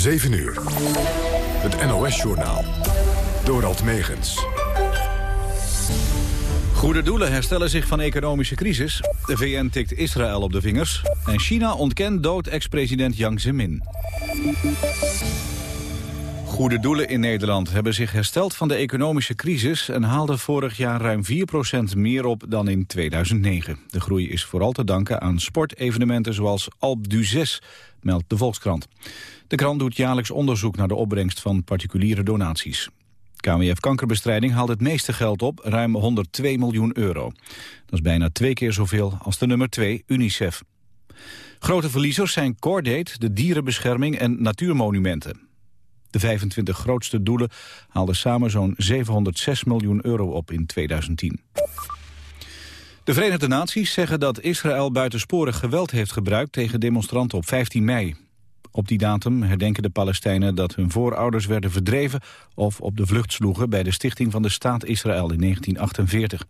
7 uur. Het NOS-journaal. Dorald Megens. Goede doelen herstellen zich van economische crisis. De VN tikt Israël op de vingers. En China ontkent dood ex-president Jiang Zemin. Goede doelen in Nederland hebben zich hersteld van de economische crisis... en haalden vorig jaar ruim 4% meer op dan in 2009. De groei is vooral te danken aan sportevenementen zoals Alp du 6, meldt de Volkskrant. De krant doet jaarlijks onderzoek naar de opbrengst van particuliere donaties. KWF Kankerbestrijding haalt het meeste geld op, ruim 102 miljoen euro. Dat is bijna twee keer zoveel als de nummer 2, UNICEF. Grote verliezers zijn Cordate, de dierenbescherming en natuurmonumenten. De 25 grootste doelen haalden samen zo'n 706 miljoen euro op in 2010. De Verenigde Naties zeggen dat Israël buitensporig geweld heeft gebruikt tegen demonstranten op 15 mei. Op die datum herdenken de Palestijnen dat hun voorouders werden verdreven of op de vlucht sloegen bij de stichting van de staat Israël in 1948.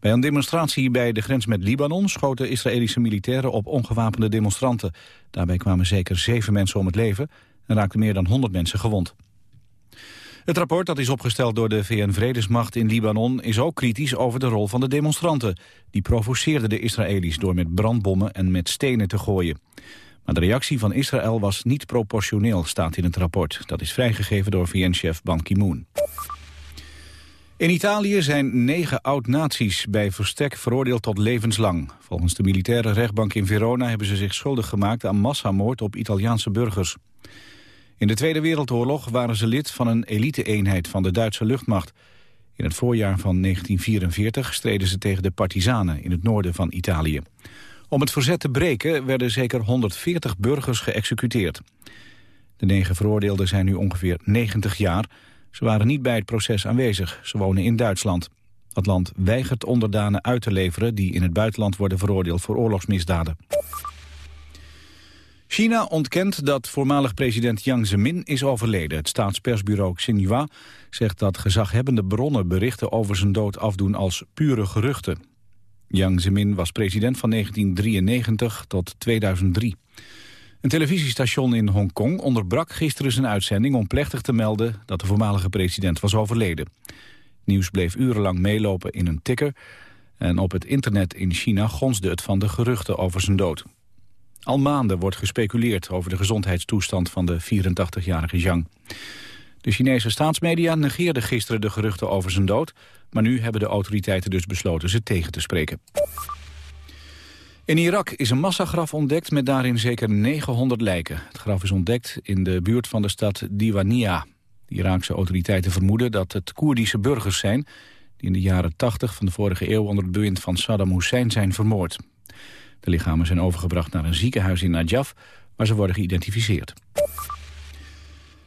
Bij een demonstratie bij de grens met Libanon schoten Israëlische militairen op ongewapende demonstranten. Daarbij kwamen zeker zeven mensen om het leven en raakten meer dan 100 mensen gewond. Het rapport dat is opgesteld door de VN-vredesmacht in Libanon... is ook kritisch over de rol van de demonstranten. Die provoceerden de Israëli's door met brandbommen en met stenen te gooien. Maar de reactie van Israël was niet proportioneel, staat in het rapport. Dat is vrijgegeven door VN-chef Ban Ki-moon. In Italië zijn negen oud-nazi's bij verstek veroordeeld tot levenslang. Volgens de militaire rechtbank in Verona hebben ze zich schuldig gemaakt aan massamoord op Italiaanse burgers. In de Tweede Wereldoorlog waren ze lid van een elite-eenheid van de Duitse luchtmacht. In het voorjaar van 1944 streden ze tegen de partisanen in het noorden van Italië. Om het verzet te breken werden zeker 140 burgers geëxecuteerd. De negen veroordeelden zijn nu ongeveer 90 jaar. Ze waren niet bij het proces aanwezig. Ze wonen in Duitsland. Dat land weigert onderdanen uit te leveren... die in het buitenland worden veroordeeld voor oorlogsmisdaden. China ontkent dat voormalig president Jiang Zemin is overleden. Het staatspersbureau Xinhua zegt dat gezaghebbende bronnen berichten over zijn dood afdoen als pure geruchten. Jiang Zemin was president van 1993 tot 2003. Een televisiestation in Hongkong onderbrak gisteren zijn uitzending om plechtig te melden dat de voormalige president was overleden. Nieuws bleef urenlang meelopen in een tikker en op het internet in China gonsde het van de geruchten over zijn dood. Al maanden wordt gespeculeerd over de gezondheidstoestand van de 84-jarige Jiang. De Chinese staatsmedia negeerden gisteren de geruchten over zijn dood... maar nu hebben de autoriteiten dus besloten ze tegen te spreken. In Irak is een massagraf ontdekt met daarin zeker 900 lijken. Het graf is ontdekt in de buurt van de stad Diwania. De Iraakse autoriteiten vermoeden dat het Koerdische burgers zijn... die in de jaren 80 van de vorige eeuw onder het bewind van Saddam Hussein zijn vermoord. De lichamen zijn overgebracht naar een ziekenhuis in Najaf, waar ze worden geïdentificeerd.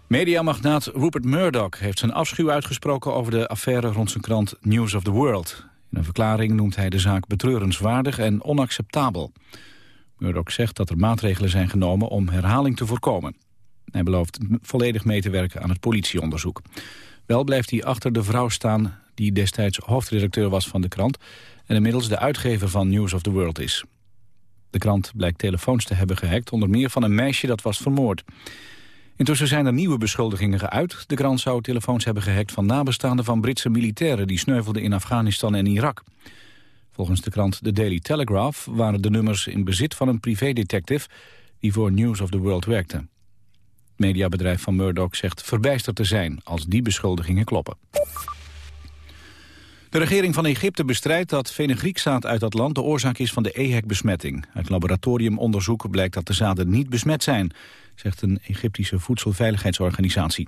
Mediamagnaat Rupert Murdoch heeft zijn afschuw uitgesproken over de affaire rond zijn krant News of the World. In een verklaring noemt hij de zaak betreurenswaardig en onacceptabel. Murdoch zegt dat er maatregelen zijn genomen om herhaling te voorkomen. Hij belooft volledig mee te werken aan het politieonderzoek. Wel blijft hij achter de vrouw staan die destijds hoofdredacteur was van de krant... en inmiddels de uitgever van News of the World is. De krant blijkt telefoons te hebben gehackt, onder meer van een meisje dat was vermoord. Intussen zijn er nieuwe beschuldigingen geuit. De krant zou telefoons hebben gehackt van nabestaanden van Britse militairen... die sneuvelden in Afghanistan en Irak. Volgens de krant The Daily Telegraph waren de nummers in bezit van een privédetective... die voor News of the World werkte. Het mediabedrijf van Murdoch zegt verbijsterd te zijn als die beschuldigingen kloppen. De regering van Egypte bestrijdt dat fenugriekzaad uit dat land de oorzaak is van de EHEC-besmetting. Uit laboratoriumonderzoek blijkt dat de zaden niet besmet zijn, zegt een Egyptische voedselveiligheidsorganisatie.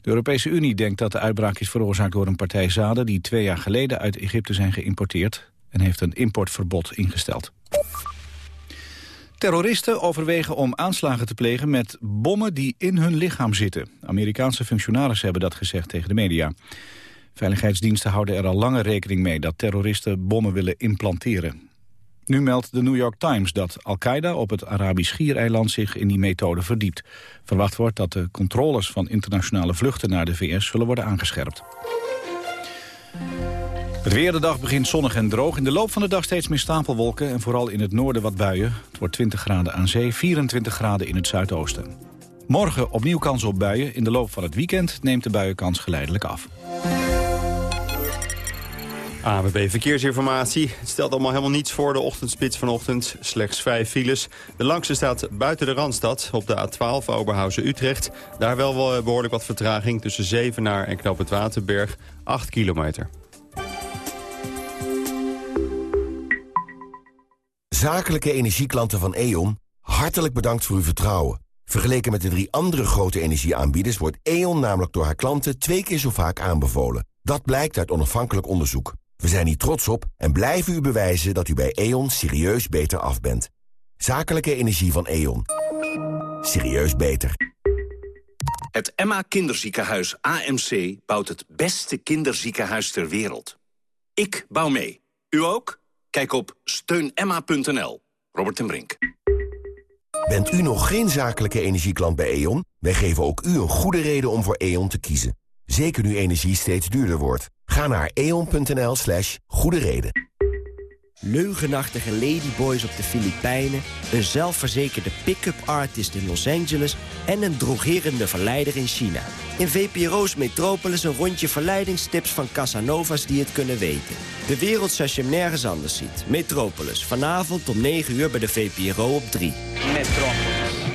De Europese Unie denkt dat de uitbraak is veroorzaakt door een partij zaden die twee jaar geleden uit Egypte zijn geïmporteerd en heeft een importverbod ingesteld. Terroristen overwegen om aanslagen te plegen met bommen die in hun lichaam zitten. Amerikaanse functionarissen hebben dat gezegd tegen de media. Veiligheidsdiensten houden er al langer rekening mee dat terroristen bommen willen implanteren. Nu meldt de New York Times dat Al-Qaeda op het Arabisch Schiereiland zich in die methode verdiept. Verwacht wordt dat de controles van internationale vluchten naar de VS zullen worden aangescherpt. Het weer de dag begint zonnig en droog. In de loop van de dag steeds meer stapelwolken en vooral in het noorden wat buien. Het wordt 20 graden aan zee, 24 graden in het zuidoosten. Morgen opnieuw kans op buien. In de loop van het weekend neemt de buienkans geleidelijk af. AWB Verkeersinformatie. Het stelt allemaal helemaal niets voor de ochtendspits vanochtend. Slechts vijf files. De langste staat buiten de Randstad op de A12 Oberhausen-Utrecht. Daar wel behoorlijk wat vertraging tussen Zevenaar en Knoop het Waterberg. 8 kilometer. Zakelijke energieklanten van E.ON, hartelijk bedankt voor uw vertrouwen. Vergeleken met de drie andere grote energieaanbieders... wordt E.ON namelijk door haar klanten twee keer zo vaak aanbevolen. Dat blijkt uit onafhankelijk onderzoek. We zijn hier trots op en blijven u bewijzen dat u bij E.ON serieus beter af bent. Zakelijke energie van E.ON. Serieus beter. Het Emma Kinderziekenhuis AMC bouwt het beste kinderziekenhuis ter wereld. Ik bouw mee. U ook? Kijk op steunemma.nl. Robert en Brink. Bent u nog geen zakelijke energieklant bij E.ON? Wij geven ook u een goede reden om voor E.ON te kiezen. Zeker nu energie steeds duurder wordt. Ga naar eon.nl slash goede reden. Leugenachtige ladyboys op de Filipijnen... een zelfverzekerde pick-up artist in Los Angeles... en een drogerende verleider in China. In VPRO's Metropolis een rondje verleidingstips van Casanovas die het kunnen weten. De wereld zoals je hem nergens anders ziet. Metropolis, vanavond om 9 uur bij de VPRO op 3. Metropolis.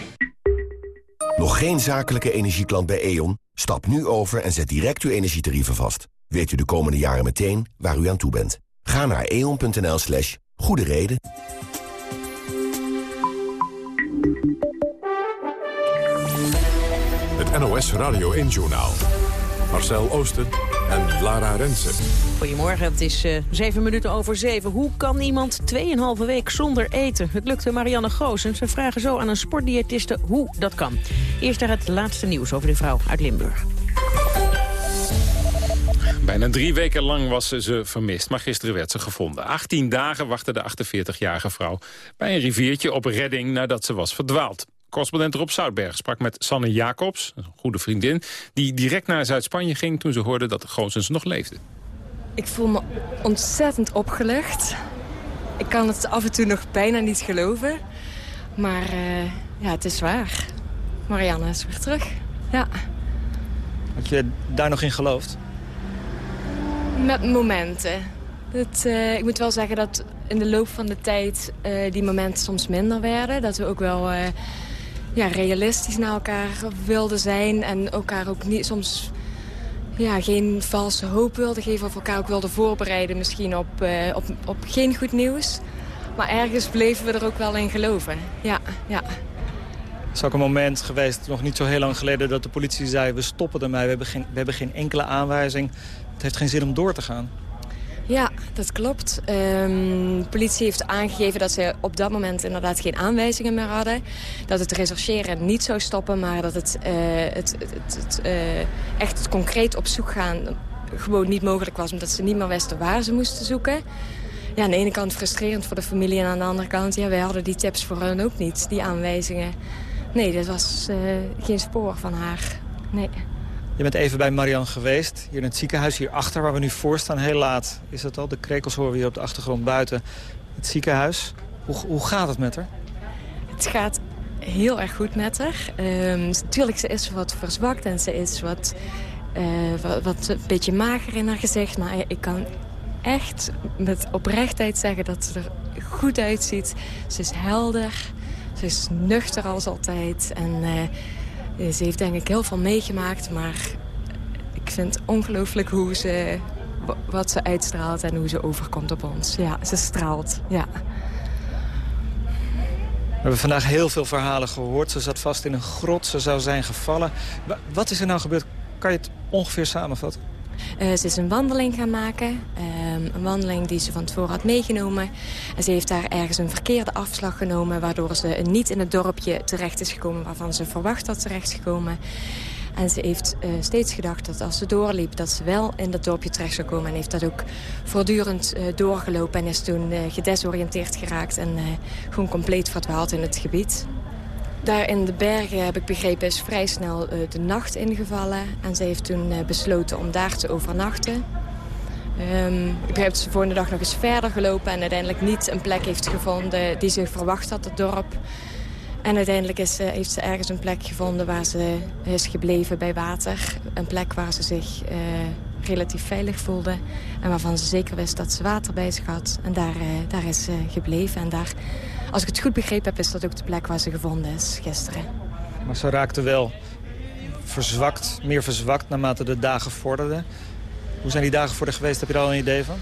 Nog geen zakelijke energieklant bij E.ON? Stap nu over en zet direct uw energietarieven vast. Weet u de komende jaren meteen waar u aan toe bent. Ga naar eon.nl slash goede reden. Het NOS Radio 1 Journaal. Marcel Oosten en Lara Rensen. Goedemorgen, het is uh, zeven minuten over zeven. Hoe kan iemand 2,5 week zonder eten? Het lukte Marianne Goosen. Ze vragen zo aan een sportdiëtiste hoe dat kan. Eerst naar het laatste nieuws over de vrouw uit Limburg. Bijna drie weken lang was ze vermist, maar gisteren werd ze gevonden. 18 dagen wachtte de 48-jarige vrouw bij een riviertje op redding nadat ze was verdwaald. Correspondent Rob Zoutberg sprak met Sanne Jacobs, een goede vriendin... die direct naar Zuid-Spanje ging toen ze hoorde dat de Goosens nog leefde. Ik voel me ontzettend opgelucht. Ik kan het af en toe nog bijna niet geloven. Maar uh, ja, het is waar. Marianne is weer terug. Ja. Had je daar nog in geloofd? Met momenten. Uh, ik moet wel zeggen dat in de loop van de tijd uh, die momenten soms minder werden. Dat we ook wel ja, realistisch naar elkaar wilden zijn. En elkaar ook niet, soms ja, geen valse hoop wilden geven. Of elkaar ook wilden voorbereiden misschien op, op, op geen goed nieuws. Maar ergens bleven we er ook wel in geloven. Ja, ja. Is ook een moment geweest, nog niet zo heel lang geleden... dat de politie zei, we stoppen ermee, we hebben geen, we hebben geen enkele aanwijzing. Het heeft geen zin om door te gaan. Ja, dat klopt. Um, de politie heeft aangegeven dat ze op dat moment inderdaad geen aanwijzingen meer hadden. Dat het rechercheren niet zou stoppen, maar dat het, uh, het, het, het uh, echt concreet op zoek gaan gewoon niet mogelijk was. Omdat ze niet meer wisten waar ze moesten zoeken. Ja, aan de ene kant frustrerend voor de familie en aan de andere kant... ja, wij hadden die tips voor hen ook niet, die aanwijzingen. Nee, dat was uh, geen spoor van haar. Nee. Je bent even bij Marianne geweest, hier in het ziekenhuis hierachter waar we nu voor staan. Heel laat is dat al, de krekels horen we hier op de achtergrond buiten het ziekenhuis. Hoe, hoe gaat het met haar? Het gaat heel erg goed met haar. Um, natuurlijk, ze is wat verzwakt en ze is wat, uh, wat, een beetje mager in haar gezicht. Maar ik kan echt met oprechtheid zeggen dat ze er goed uitziet. Ze is helder, ze is nuchter als altijd en... Uh, ze heeft denk ik heel veel meegemaakt, maar ik vind ongelooflijk hoe ze, wat ze uitstraalt en hoe ze overkomt op ons. Ja, ze straalt, ja. We hebben vandaag heel veel verhalen gehoord. Ze zat vast in een grot, ze zou zijn gevallen. Wat is er nou gebeurd? Kan je het ongeveer samenvatten? Uh, ze is een wandeling gaan maken. Um, een wandeling die ze van tevoren had meegenomen. En ze heeft daar ergens een verkeerde afslag genomen... waardoor ze niet in het dorpje terecht is gekomen... waarvan ze verwacht had terecht gekomen. En ze heeft uh, steeds gedacht dat als ze doorliep... dat ze wel in dat dorpje terecht zou komen. En heeft dat ook voortdurend uh, doorgelopen... en is toen gedesoriënteerd geraakt... en gewoon compleet verdwaald in het gebied. Daar in de bergen, heb ik begrepen, is vrij snel uh, de nacht ingevallen. En ze heeft toen uh, besloten om daar te overnachten. Um, ik dat ze de volgende dag nog eens verder gelopen... en uiteindelijk niet een plek heeft gevonden die ze verwacht had, het dorp. En uiteindelijk is, heeft ze ergens een plek gevonden waar ze is gebleven bij water. Een plek waar ze zich relatief veilig voelde. En waarvan ze zeker wist dat ze water bij zich had. En daar, daar is ze gebleven. En daar, als ik het goed begrepen heb, is dat ook de plek waar ze gevonden is gisteren. Maar ze raakte wel verzwakt, meer verzwakt naarmate de dagen vorderden. Hoe zijn die dagen voor de geweest? Heb je er al een idee van?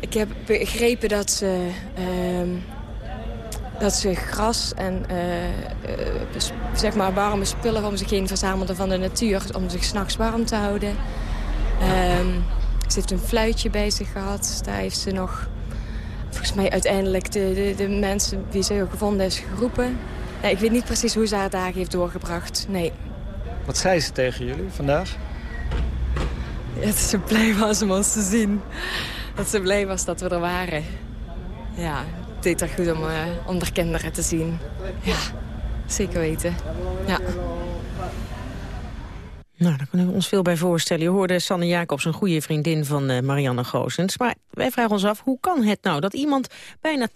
Ik heb begrepen dat ze, uh, dat ze gras en uh, uh, zeg maar warme spullen om zich heen verzamelde van de natuur... om zich s'nachts warm te houden. Um, ze heeft een fluitje bij zich gehad. Daar heeft ze nog, volgens mij uiteindelijk, de, de, de mensen wie ze gevonden is geroepen. ik weet niet precies hoe ze haar dagen heeft doorgebracht, nee. Wat zei ze tegen jullie vandaag? dat ze blij was om ons te zien. Dat ze blij was dat we er waren. Ja, het deed er goed om, uh, om de kinderen te zien. Ja, zeker weten. Ja. Nou, daar kunnen we ons veel bij voorstellen. Je hoorde Sanne Jacobs, een goede vriendin van uh, Marianne Goosens. Maar wij vragen ons af, hoe kan het nou dat iemand bijna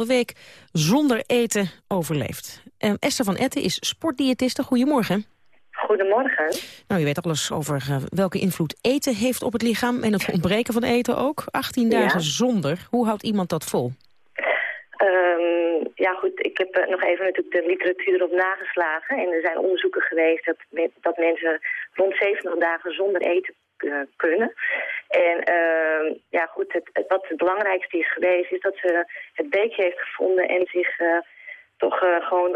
2,5 week zonder eten overleeft? Uh, Esther van Etten is sportdiëtiste. Goedemorgen. Goedemorgen. Nou, je weet alles over uh, welke invloed eten heeft op het lichaam... en het ontbreken van eten ook. 18 dagen zonder. Hoe houdt iemand dat vol? Um, ja goed, ik heb uh, nog even natuurlijk de literatuur erop nageslagen. En er zijn onderzoeken geweest dat, dat mensen rond 70 dagen zonder eten uh, kunnen. En uh, ja goed, het, het, wat het belangrijkste is geweest... is dat ze het beekje heeft gevonden en zich toch uh, gewoon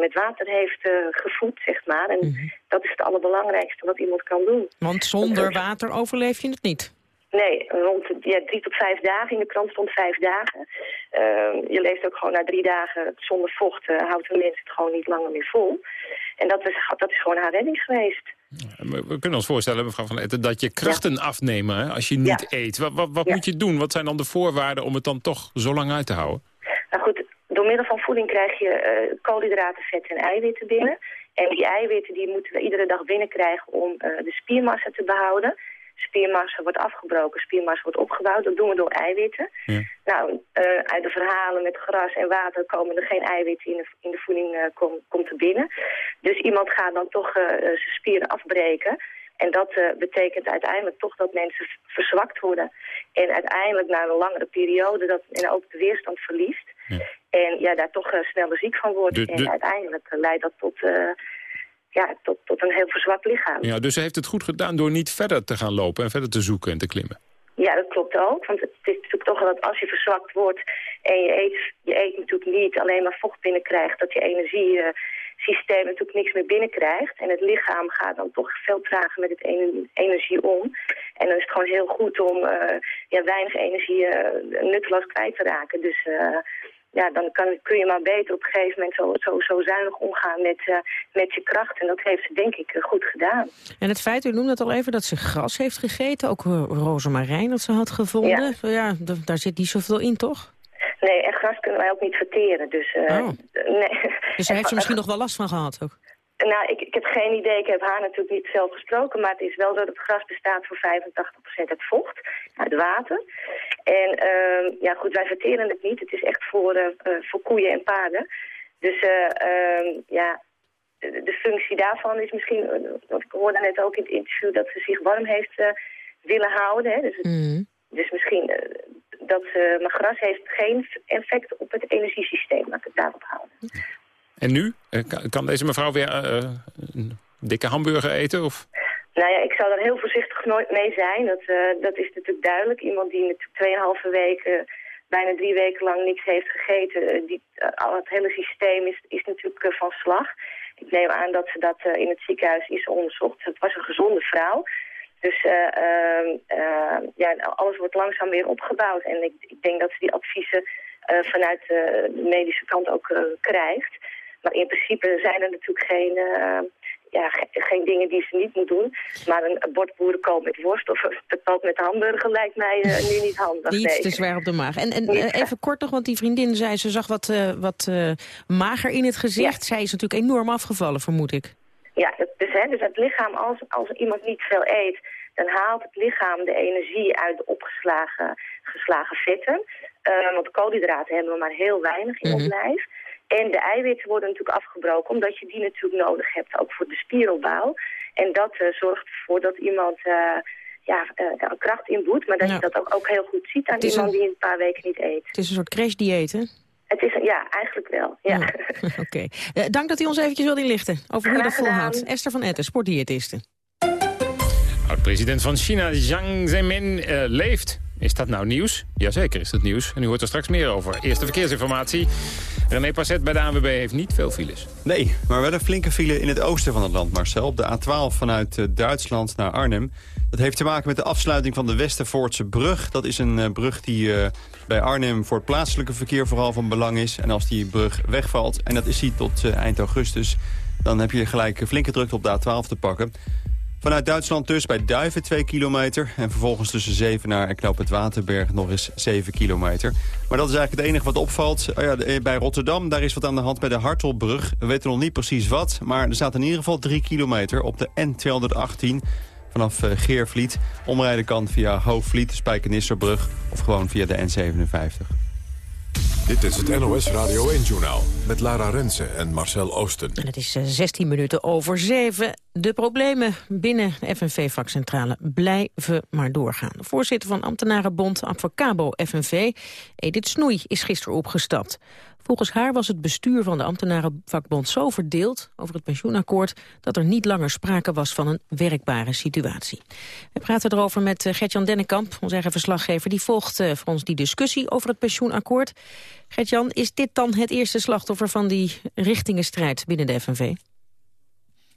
met water heeft gevoed, zeg maar. En mm -hmm. dat is het allerbelangrijkste wat iemand kan doen. Want zonder water overleef je het niet? Nee, rond ja, drie tot vijf dagen. In de krant stond vijf dagen. je leest ook gewoon na drie dagen zonder vocht houdt een mens het gewoon niet langer meer vol. En dat is, dat is gewoon haar redding geweest. We kunnen ons voorstellen, mevrouw Van Etten, dat je krachten ja. afnemen als je niet ja. eet. Wat, wat, moet je doen? Wat zijn dan de voorwaarden om het dan toch zo lang uit te houden? Nou goed, door middel van voeding krijg je uh, koolhydraten, vetten en eiwitten binnen. En die eiwitten die moeten we iedere dag binnenkrijgen om uh, de spiermassa te behouden. Spiermassa wordt afgebroken, spiermassa wordt opgebouwd. Dat doen we door eiwitten. Ja. Nou, uh, uit de verhalen met gras en water komen er geen eiwitten in de, in de voeding kom, komt er binnen. Dus iemand gaat dan toch zijn spieren afbreken. En dat betekent uiteindelijk toch dat mensen verzwakt worden. En uiteindelijk na een langere periode dat en ook de weerstand verliest. Ja. En ja, daar toch sneller ziek van wordt. De, de... En uiteindelijk leidt dat tot, ja, tot, tot een heel verzwakt lichaam. Ja, dus ze heeft het goed gedaan door niet verder te gaan lopen en verder te zoeken en te klimmen. Ja, dat klopt ook. Want het is natuurlijk toch wel dat als je verzwakt wordt en je eet, je eet natuurlijk niet alleen maar vocht binnenkrijgt, dat je energie systeem natuurlijk niks meer binnenkrijgt. En het lichaam gaat dan toch veel trager met het energie om. En dan is het gewoon heel goed om uh, ja, weinig energie uh, nutteloos kwijt te raken. Dus uh, ja, dan kan, kun je maar beter op een gegeven moment zo, zo, zo zuinig omgaan met, met je kracht. En dat heeft ze denk ik goed gedaan. En het feit, u noemde het al even, dat ze gras heeft gegeten. Ook rozemarijn dat ze had gevonden. Ja, ja daar zit niet zoveel in, toch? Nee, en gras kunnen wij ook niet verteren. Dus, uh, oh. nee. dus daar heeft ze misschien nog wel last van gehad ook? Nou, ik, ik heb geen idee. Ik heb haar natuurlijk niet zelf gesproken. Maar het is wel dat het gras bestaat voor 85% uit vocht, uit water. En uh, ja, goed, wij verteren het niet. Het is echt voor, uh, voor koeien en paarden. Dus uh, ja, de, functie daarvan is misschien... Want ik hoorde net ook in het interview dat ze zich warm heeft willen houden. Hè? Dus, het, mm. dus misschien dat uh, maar gras heeft geen effect op het energiesysteem. Laat ik het daarop houden. En nu? Kan deze mevrouw weer uh, een dikke hamburger eten? Of? Nou ja, ik zou daar heel voorzichtig nooit mee zijn. Dat, dat is natuurlijk duidelijk. Iemand die natuurlijk 2,5 weken, bijna drie weken lang niks heeft gegeten. Die, al het hele systeem is, is natuurlijk van slag. Ik neem aan dat ze dat in het ziekenhuis is onderzocht. Het was een gezonde vrouw. Dus uh, uh, ja, alles wordt langzaam weer opgebouwd. En ik, ik denk dat ze die adviezen vanuit de medische kant ook krijgt. Maar in principe zijn er natuurlijk geen, ja, ge geen dingen die ze niet moet doen. Maar een bord boerenkool met worst of een met hamburger lijkt mij nu niet handig. Niet nee. te zwaar op de maag. En, en even kort nog, want die vriendin zei ze zag wat, wat mager in het gezicht. Ja. Zij is natuurlijk enorm afgevallen, vermoed ik. Ja, dus, hè, dus het lichaam, als, als iemand niet veel eet, dan haalt het lichaam de energie uit de opgeslagen geslagen vetten. Want koolhydraten hebben we maar heel weinig in mm -hmm. ons lijf. En de eiwitten worden natuurlijk afgebroken, omdat je die natuurlijk nodig hebt, ook voor de spieropbouw. En dat zorgt ervoor dat iemand ja, uh, kracht inboet, maar dat je dat ook, ook heel goed ziet aan iemand die een paar weken niet eet. Het is een soort crashdieet, hè? Het is, ja, eigenlijk wel. Ja. Oké. Eh, dank dat u ons eventjes wilde inlichten over hoe je dat volhoudt. Esther van Etten, sportdiëtiste. Oud-president van China, Jiang Zemin, uh, leeft. Is dat nou nieuws? Jazeker is dat nieuws. En u hoort er straks meer over. Eerste verkeersinformatie. René Passet bij de ANWB heeft niet veel files. Nee, maar wel een flinke file in het oosten van het land, Marcel. Op de A12 vanuit eh, Duitsland naar Arnhem. Dat heeft te maken met de afsluiting van de Westervoortse brug. Dat is een uh, brug die uh, bij Arnhem voor het plaatselijke verkeer vooral van belang is. En als die brug wegvalt, en dat is die tot eind augustus... dan heb je gelijk flinke druk op de A12 te pakken. Vanuit Duitsland dus bij Duiven 2 kilometer. En vervolgens tussen Zevenaar en Knoop het Waterberg nog eens 7 kilometer. Maar dat is eigenlijk het enige wat opvalt. Oh ja, eh, bij Rotterdam, daar is wat aan de hand bij de Hartelbrug. We weten nog niet precies wat, maar er staat in ieder geval 3 kilometer op de N218 vanaf uh, Geervliet. Omrijden kan via Hoofdvliet, Spijkenisserbrug of gewoon via de N57. Dit is het NOS Radio 1-journaal met Lara Rensen en Marcel Oosten. En het is 16 eh, minuten over 7. De problemen binnen FNV-vakcentrale blijven maar doorgaan. De voorzitter van ambtenarenbond Advocabo FNV, Edith Snoei, is gisteren opgestapt. Volgens haar was het bestuur van de ambtenarenvakbond zo verdeeld over het pensioenakkoord dat er niet langer sprake was van een werkbare situatie. We praten erover met eh, Gertjan Dennekamp, onze eigen verslaggever. Die volgt eh, voor ons die discussie over het pensioenakkoord. Gertjan, is dit dan het eerste slachtoffer van die richtingenstrijd binnen de FNV?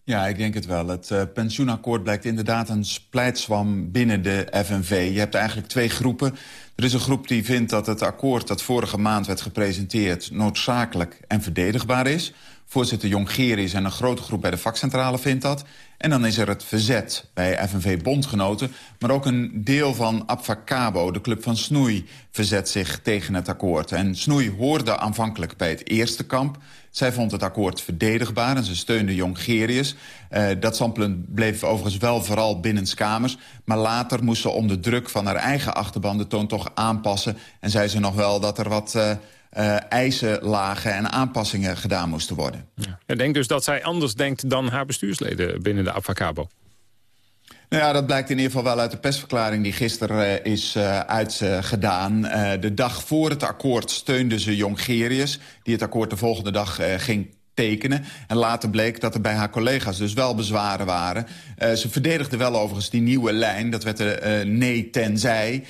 Ja, ik denk het wel. Het uh, pensioenakkoord blijkt inderdaad een splijtswam binnen de FNV. Je hebt eigenlijk twee groepen. Er is een groep die vindt dat het akkoord dat vorige maand werd gepresenteerd... noodzakelijk en verdedigbaar is. Voorzitter Jongerius en een grote groep bij de vakcentrale vindt dat. En dan is er het verzet bij FNV-bondgenoten. Maar ook een deel van Abfacabo, de club van Snoei, verzet zich tegen het akkoord. En Snoei hoorde aanvankelijk bij het eerste kamp. Zij vond het akkoord verdedigbaar en ze steunde Jongerius. Uh, dat standpunt bleef overigens wel vooral binnenskamers. Maar later moest ze onder druk van haar eigen achterban de toon toch aanpassen. En zei ze nog wel dat er wat... Uh, eisen lagen en aanpassingen gedaan moesten worden. Ja. Ik denk dus dat zij anders denkt dan haar bestuursleden binnen de Avacabo. Nou ja, dat blijkt in ieder geval wel uit de persverklaring die gisteren uh, is uh, uitgedaan. Uh, de dag voor het akkoord steunde ze Jongerius... die het akkoord de volgende dag ging tekenen. En later bleek dat er bij haar collega's dus wel bezwaren waren. Ze verdedigde wel overigens die nieuwe lijn. Dat werd de nee tenzij.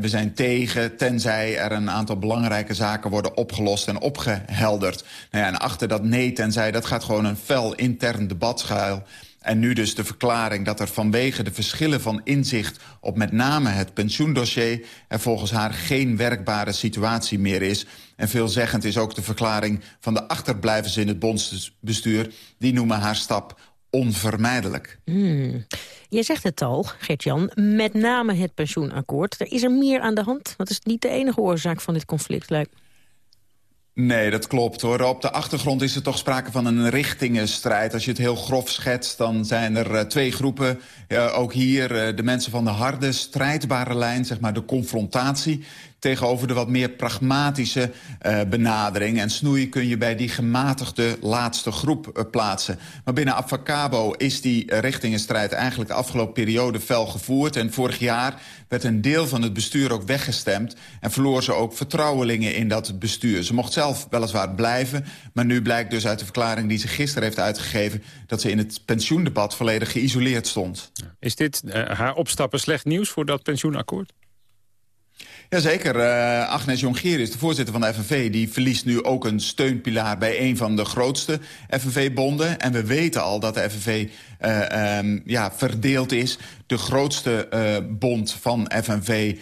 We zijn tegen tenzij er een aantal belangrijke zaken worden opgelost en opgehelderd. Nou ja, en achter dat nee tenzij, dat gaat gewoon een fel intern debat schuil. En nu dus de verklaring dat er vanwege de verschillen van inzicht... op met name het pensioendossier... er volgens haar geen werkbare situatie meer is. En veelzeggend is ook de verklaring van de achterblijvers in het bondsbestuur. Die noemen haar stap onvermijdelijk. Hmm. Je zegt het al, Gert-Jan, met name het pensioenakkoord. Er is er meer aan de hand. Dat is niet de enige oorzaak van dit conflict, lijkt Nee, dat klopt hoor. Op de achtergrond is er toch sprake van een richtingenstrijd. Als je het heel grof schetst, dan zijn er uh, twee groepen. Uh, ook hier uh, de mensen van de harde, strijdbare lijn, zeg maar de confrontatie tegenover de wat meer pragmatische uh, benadering. En snoei kun je bij die gematigde laatste groep uh, plaatsen. Maar binnen Avacabo is die uh, richtingenstrijd eigenlijk de afgelopen periode fel gevoerd. En vorig jaar werd een deel van het bestuur ook weggestemd... en verloor ze ook vertrouwelingen in dat bestuur. Ze mocht zelf weliswaar blijven, maar nu blijkt dus uit de verklaring... die ze gisteren heeft uitgegeven... dat ze in het pensioendebat volledig geïsoleerd stond. Is dit haar opstappen slecht nieuws voor dat pensioenakkoord? Jazeker. Uh, Agnes Jongerius, de voorzitter van de FNV... die verliest nu ook een steunpilaar bij een van de grootste FNV-bonden. En we weten al dat de FNV uh, um, ja, verdeeld is. De grootste uh, bond van FNV,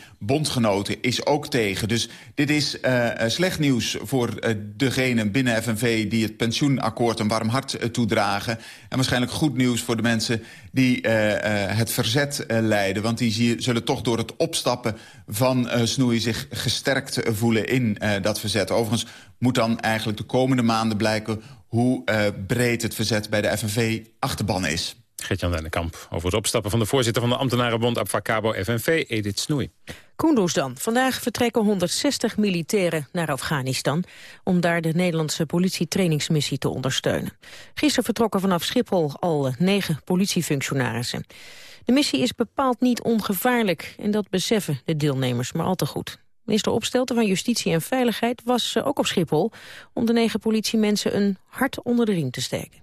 is ook tegen. Dus dit is uh, slecht nieuws voor uh, degene binnen FNV... die het pensioenakkoord een warm hart toedragen. En waarschijnlijk goed nieuws voor de mensen die het verzet leiden. Want die zullen toch door het opstappen van Snoei... zich gesterkt voelen in dat verzet. Overigens moet dan eigenlijk de komende maanden blijken hoe uh, breed het verzet bij de FNV achterban is. Gert-Jan Dennekamp over het opstappen van de voorzitter van de ambtenarenbond Abfacabo FNV, Edith Snoei. Kunduz dan. Vandaag vertrekken 160 militairen naar Afghanistan... om daar de Nederlandse politietrainingsmissie te ondersteunen. Gisteren vertrokken vanaf Schiphol al negen politiefunctionarissen. De missie is bepaald niet ongevaarlijk en dat beseffen de deelnemers maar al te goed. Minister Opstelten van Justitie en Veiligheid was ook op Schiphol... om de negen politiemensen een hart onder de riem te steken.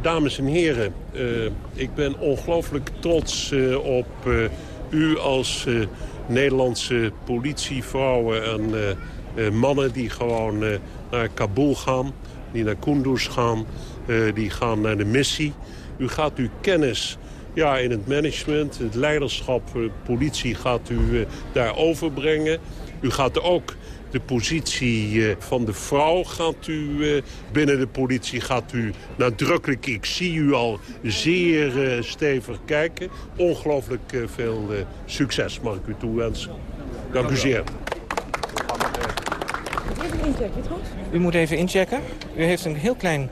Dames en heren, uh, ik ben ongelooflijk trots uh, op u als Nederlandse politievrouwen en mannen die gewoon naar Kabul gaan, die naar Kunduz gaan, die gaan naar de missie. U gaat uw kennis ja, in het management, het leiderschap, de politie gaat u daar overbrengen. U gaat ook de positie eh, van de vrouw gaat u eh, binnen de politie gaat u nadrukkelijk. Ik zie u al zeer eh, stevig kijken. Ongelooflijk veel succes mag ik u toewensen. Dank u zeer. U moet even inchecken. U heeft een heel klein,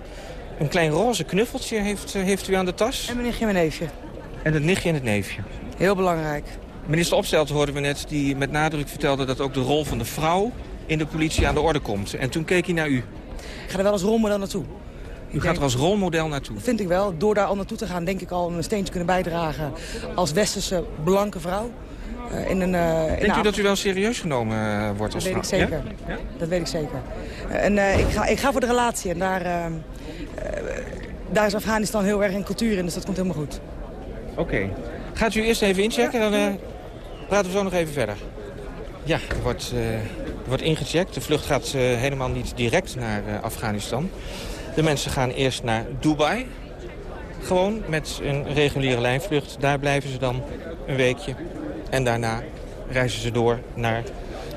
een klein roze knuffeltje heeft, heeft u aan de tas. En mijn nichtje en het nichtje en het neefje. Heel belangrijk. Minister Opstelten hoorden we net, die met nadruk vertelde dat ook de rol van de vrouw in de politie aan de orde komt. En toen keek hij naar u. Ik ga er wel als rolmodel naartoe. U gaat er als rolmodel naartoe? Dat vind ik wel. Door daar al naartoe te gaan denk ik al een steentje kunnen bijdragen als westerse blanke vrouw. Uh, in een, uh, Denkt u dat u wel serieus genomen uh, wordt als dat weet ik zeker. Ja? Dat weet ik zeker. en ik, ga, ik ga voor de relatie en daar, daar is Afghanistan heel erg in cultuur in, dus dat komt helemaal goed. Oké. Gaat u eerst even inchecken, dan praten we zo nog even verder. Ja, er wordt, er wordt ingecheckt. De vlucht gaat uh, helemaal niet direct naar Afghanistan. De mensen gaan eerst naar Dubai. Gewoon met een reguliere lijnvlucht. Daar blijven ze dan een weekje. En daarna reizen ze door naar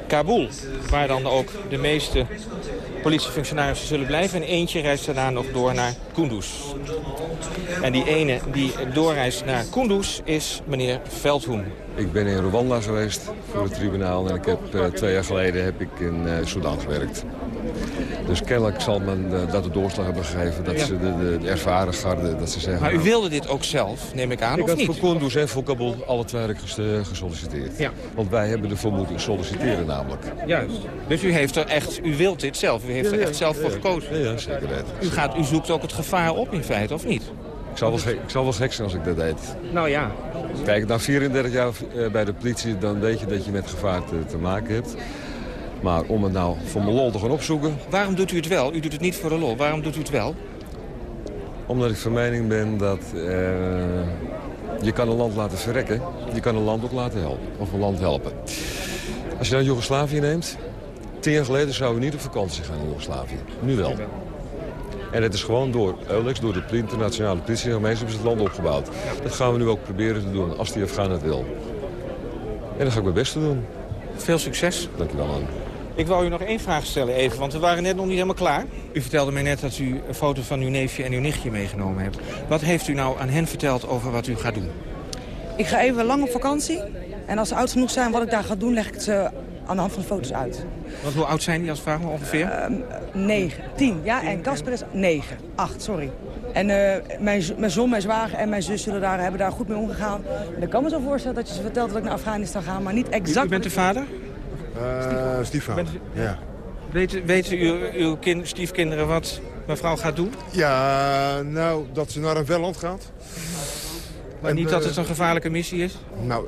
Kabul. Waar dan ook de meeste politiefunctionarissen zullen blijven. En eentje reist daarna nog door naar Kunduz. En die ene die doorreist naar Kunduz is meneer Veldhoen. Ik ben in Rwanda geweest voor het tribunaal en ik heb, uh, twee jaar geleden heb ik in uh, Sudan gewerkt. Dus kennelijk zal men uh, dat de doorslag hebben gegeven, dat ja. ze de, de, ervaren garde, dat ze zeggen... Maar u nou, wilde dit ook zelf, neem ik aan, ik of niet? Ik had voor Kunduz en voor Kabul alle twee gesolliciteerd. Ja. Want wij hebben ervoor moeten solliciteren namelijk. Juist. Dus u heeft er echt, u wilt dit zelf, u heeft er echt zelf voor gekozen? Ja, zeker. U, gaat, u zoekt ook het gevaar op in feite, of niet? Ik zou, wel gek, ik zou wel gek zijn als ik dat deed. Nou ja. Kijk, na 34 jaar bij de politie, dan weet je dat je met gevaar te, te maken hebt. Maar om het nou voor mijn lol te gaan opzoeken... Waarom doet u het wel? U doet het niet voor de lol. Waarom doet u het wel? Omdat ik van mening ben dat uh, je kan een land laten verrekken. Je kan een land ook laten helpen. Of een land helpen. Als je nou Joegoslavië neemt... Tien jaar geleden zouden we niet op vakantie gaan in Joegoslavië. Nu wel. En het is gewoon door Eulex, door de internationale is het land opgebouwd. Dat gaan we nu ook proberen te doen, als die Afghaan het wil. En dan ga ik mijn best doen. Veel succes. Dank je wel, man. Ik wou u nog één vraag stellen even, want we waren net nog niet helemaal klaar. U vertelde mij net dat u een foto van uw neefje en uw nichtje meegenomen hebt. Wat heeft u nou aan hen verteld over wat u gaat doen? Ik ga even lang op vakantie. En als ze oud genoeg zijn wat ik daar ga doen, leg ik het ze aan de hand van de foto's uit. Want hoe oud zijn die als vraag maar ongeveer? Uh, negen, tien. Ja, en Casper is negen. Acht, sorry. En uh, mijn, mijn zoon, mijn zwager en mijn zus zullen daar, hebben daar goed mee omgegaan. En ik kan me zo voorstellen dat je ze vertelt dat ik naar Afghanistan ga, maar niet exact... U bent de vader? Uh, stiefvader, ja. Weten, weten uw, uw kind, stiefkinderen wat mevrouw gaat doen? Ja, nou, dat ze naar een velland gaat. Maar en, niet dat het een gevaarlijke missie is? Nou,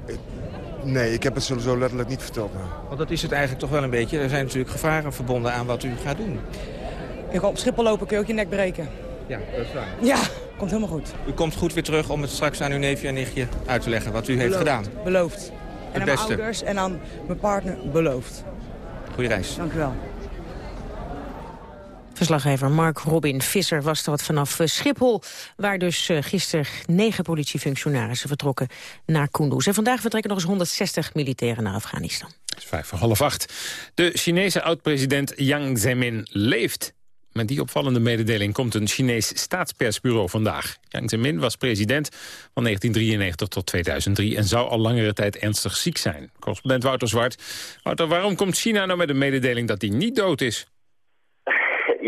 Nee, ik heb het zo letterlijk niet verteld. Nou. Want dat is het eigenlijk toch wel een beetje. Er zijn natuurlijk gevaren verbonden aan wat u gaat doen. Ik ga op Schiphol lopen, kun je ook je nek breken. Ja, dat is waar. Ja, komt helemaal goed. U komt goed weer terug om het straks aan uw neefje en nichtje uit te leggen wat u heeft gedaan. Beloofd. En aan mijn ouders en aan mijn partner beloofd. Goeie reis. Dank u wel. Verslaggever Mark Robin Visser was dat vanaf eh, Schiphol... waar dus eh, gisteren negen politiefunctionarissen vertrokken naar Kunduz. En vandaag vertrekken nog eens 160 militairen naar Afghanistan. Het is vijf voor half acht. De Chinese oud-president Jiang Zemin leeft. Met die opvallende mededeling komt een Chinees staatspersbureau vandaag. Jiang Zemin was president van 1993 tot 2003... en zou al langere tijd ernstig ziek zijn. Correspondent Wouter Zwart. Wouter, waarom komt China nou met een mededeling dat hij niet dood is?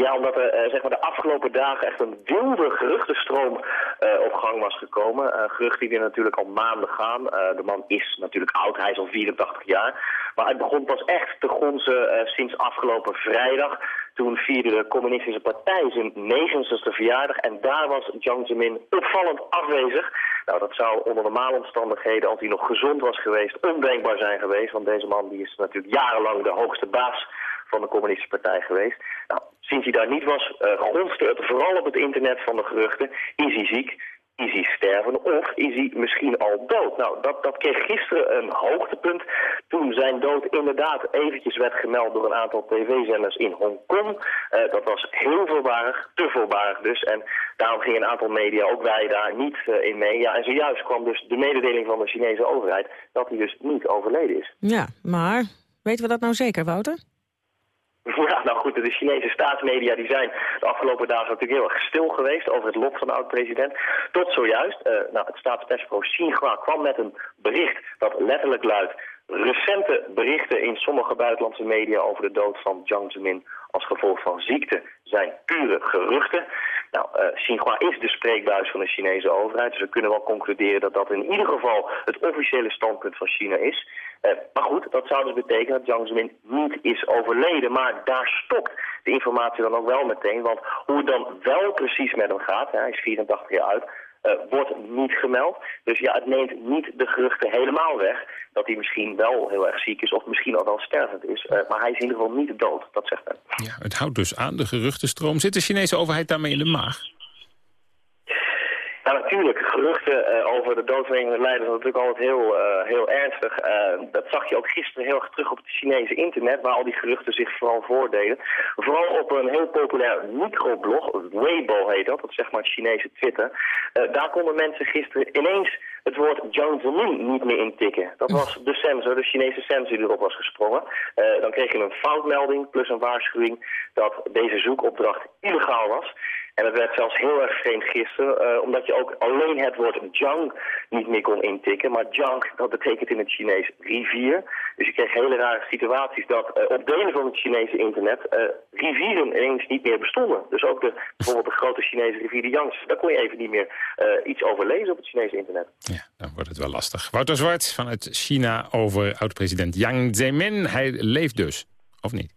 Ja, omdat er eh, zeg maar de afgelopen dagen echt een wilde geruchtenstroom uh, op gang was gekomen. Geruchten die er natuurlijk al maanden gaan. de man is natuurlijk oud, hij is al 84 jaar. Maar het begon pas echt te gonzen sinds afgelopen vrijdag. Toen vierde de communistische partij zijn 69e verjaardag. En daar was Jiang Zemin opvallend afwezig. Nou, dat zou onder normale omstandigheden, als hij nog gezond was geweest, ondenkbaar zijn geweest. Want deze man die is natuurlijk jarenlang de hoogste baas van de communistische partij geweest. Nou, sinds hij daar niet was, uh, gonste het vooral op het internet van de geruchten. Is hij ziek? Is hij sterven of is hij misschien al dood? Nou, dat, dat kreeg gisteren een hoogtepunt toen zijn dood inderdaad eventjes werd gemeld door een aantal tv-zenders in Hongkong. Uh, dat was heel voorbarig, te voorbarig dus. En daarom gingen een aantal media, ook wij daar, niet uh, in mee. Ja, en zojuist kwam dus de mededeling van de Chinese overheid dat hij dus niet overleden is. Ja, maar weten we dat nou zeker, Wouter? Ja, nou goed, de Chinese staatsmedia die zijn de afgelopen dagen natuurlijk heel erg stil geweest over het lot van de oud-president. Tot zojuist, uh, nou, het staatspersbureau Xinhua kwam met een bericht dat letterlijk luidt... Recente berichten in sommige buitenlandse media over de dood van Jiang Zemin als gevolg van ziekte zijn pure geruchten. Nou, uh, Xinhua is de spreekbuis van de Chinese overheid, dus we kunnen wel concluderen dat dat in ieder geval het officiële standpunt van China is. Uh, maar goed, dat zou dus betekenen dat Jiang Zemin niet is overleden, maar daar stopt de informatie dan ook wel meteen, want hoe het dan wel precies met hem gaat, hij is 84 jaar oud, wordt niet gemeld. Dus ja, het neemt niet de geruchten helemaal weg dat hij misschien wel heel erg ziek is of misschien al wel stervend is. Uh, maar hij is in ieder geval niet dood, dat zegt men. Ja, het houdt dus aan de geruchtenstroom. Zit de Chinese overheid daarmee in de maag? Nou, natuurlijk, geruchten uh, over de dood van een leider is natuurlijk altijd heel, uh, heel ernstig. Uh, dat zag je ook gisteren heel erg terug op het Chinese internet, waar al die geruchten zich vooral voordeden. Vooral op een heel populair microblog, Weibo heet dat, dat zeg maar het Chinese Twitter. daar konden mensen gisteren ineens het woord Jiang Zemin niet meer intikken. Dat was de sensor, de Chinese sensor die erop was gesprongen. dan kreeg je een foutmelding plus een waarschuwing dat deze zoekopdracht illegaal was. En het werd zelfs heel erg vreemd gisteren, uh, omdat je ook alleen het woord Jiang niet meer kon intikken. Maar Jiang, dat betekent in het Chinees rivier. Dus je kreeg hele rare situaties dat uh, op delen van het Chinese internet uh, rivieren ineens niet meer bestonden. Dus ook de, bijvoorbeeld de grote Chinese rivier de Yangtze. Daar kon je even niet meer iets over lezen op het Chinese internet. Ja, dan wordt het wel lastig. Wouter Zwart vanuit China over oud-president Yang Zemin. Hij leeft dus, of niet?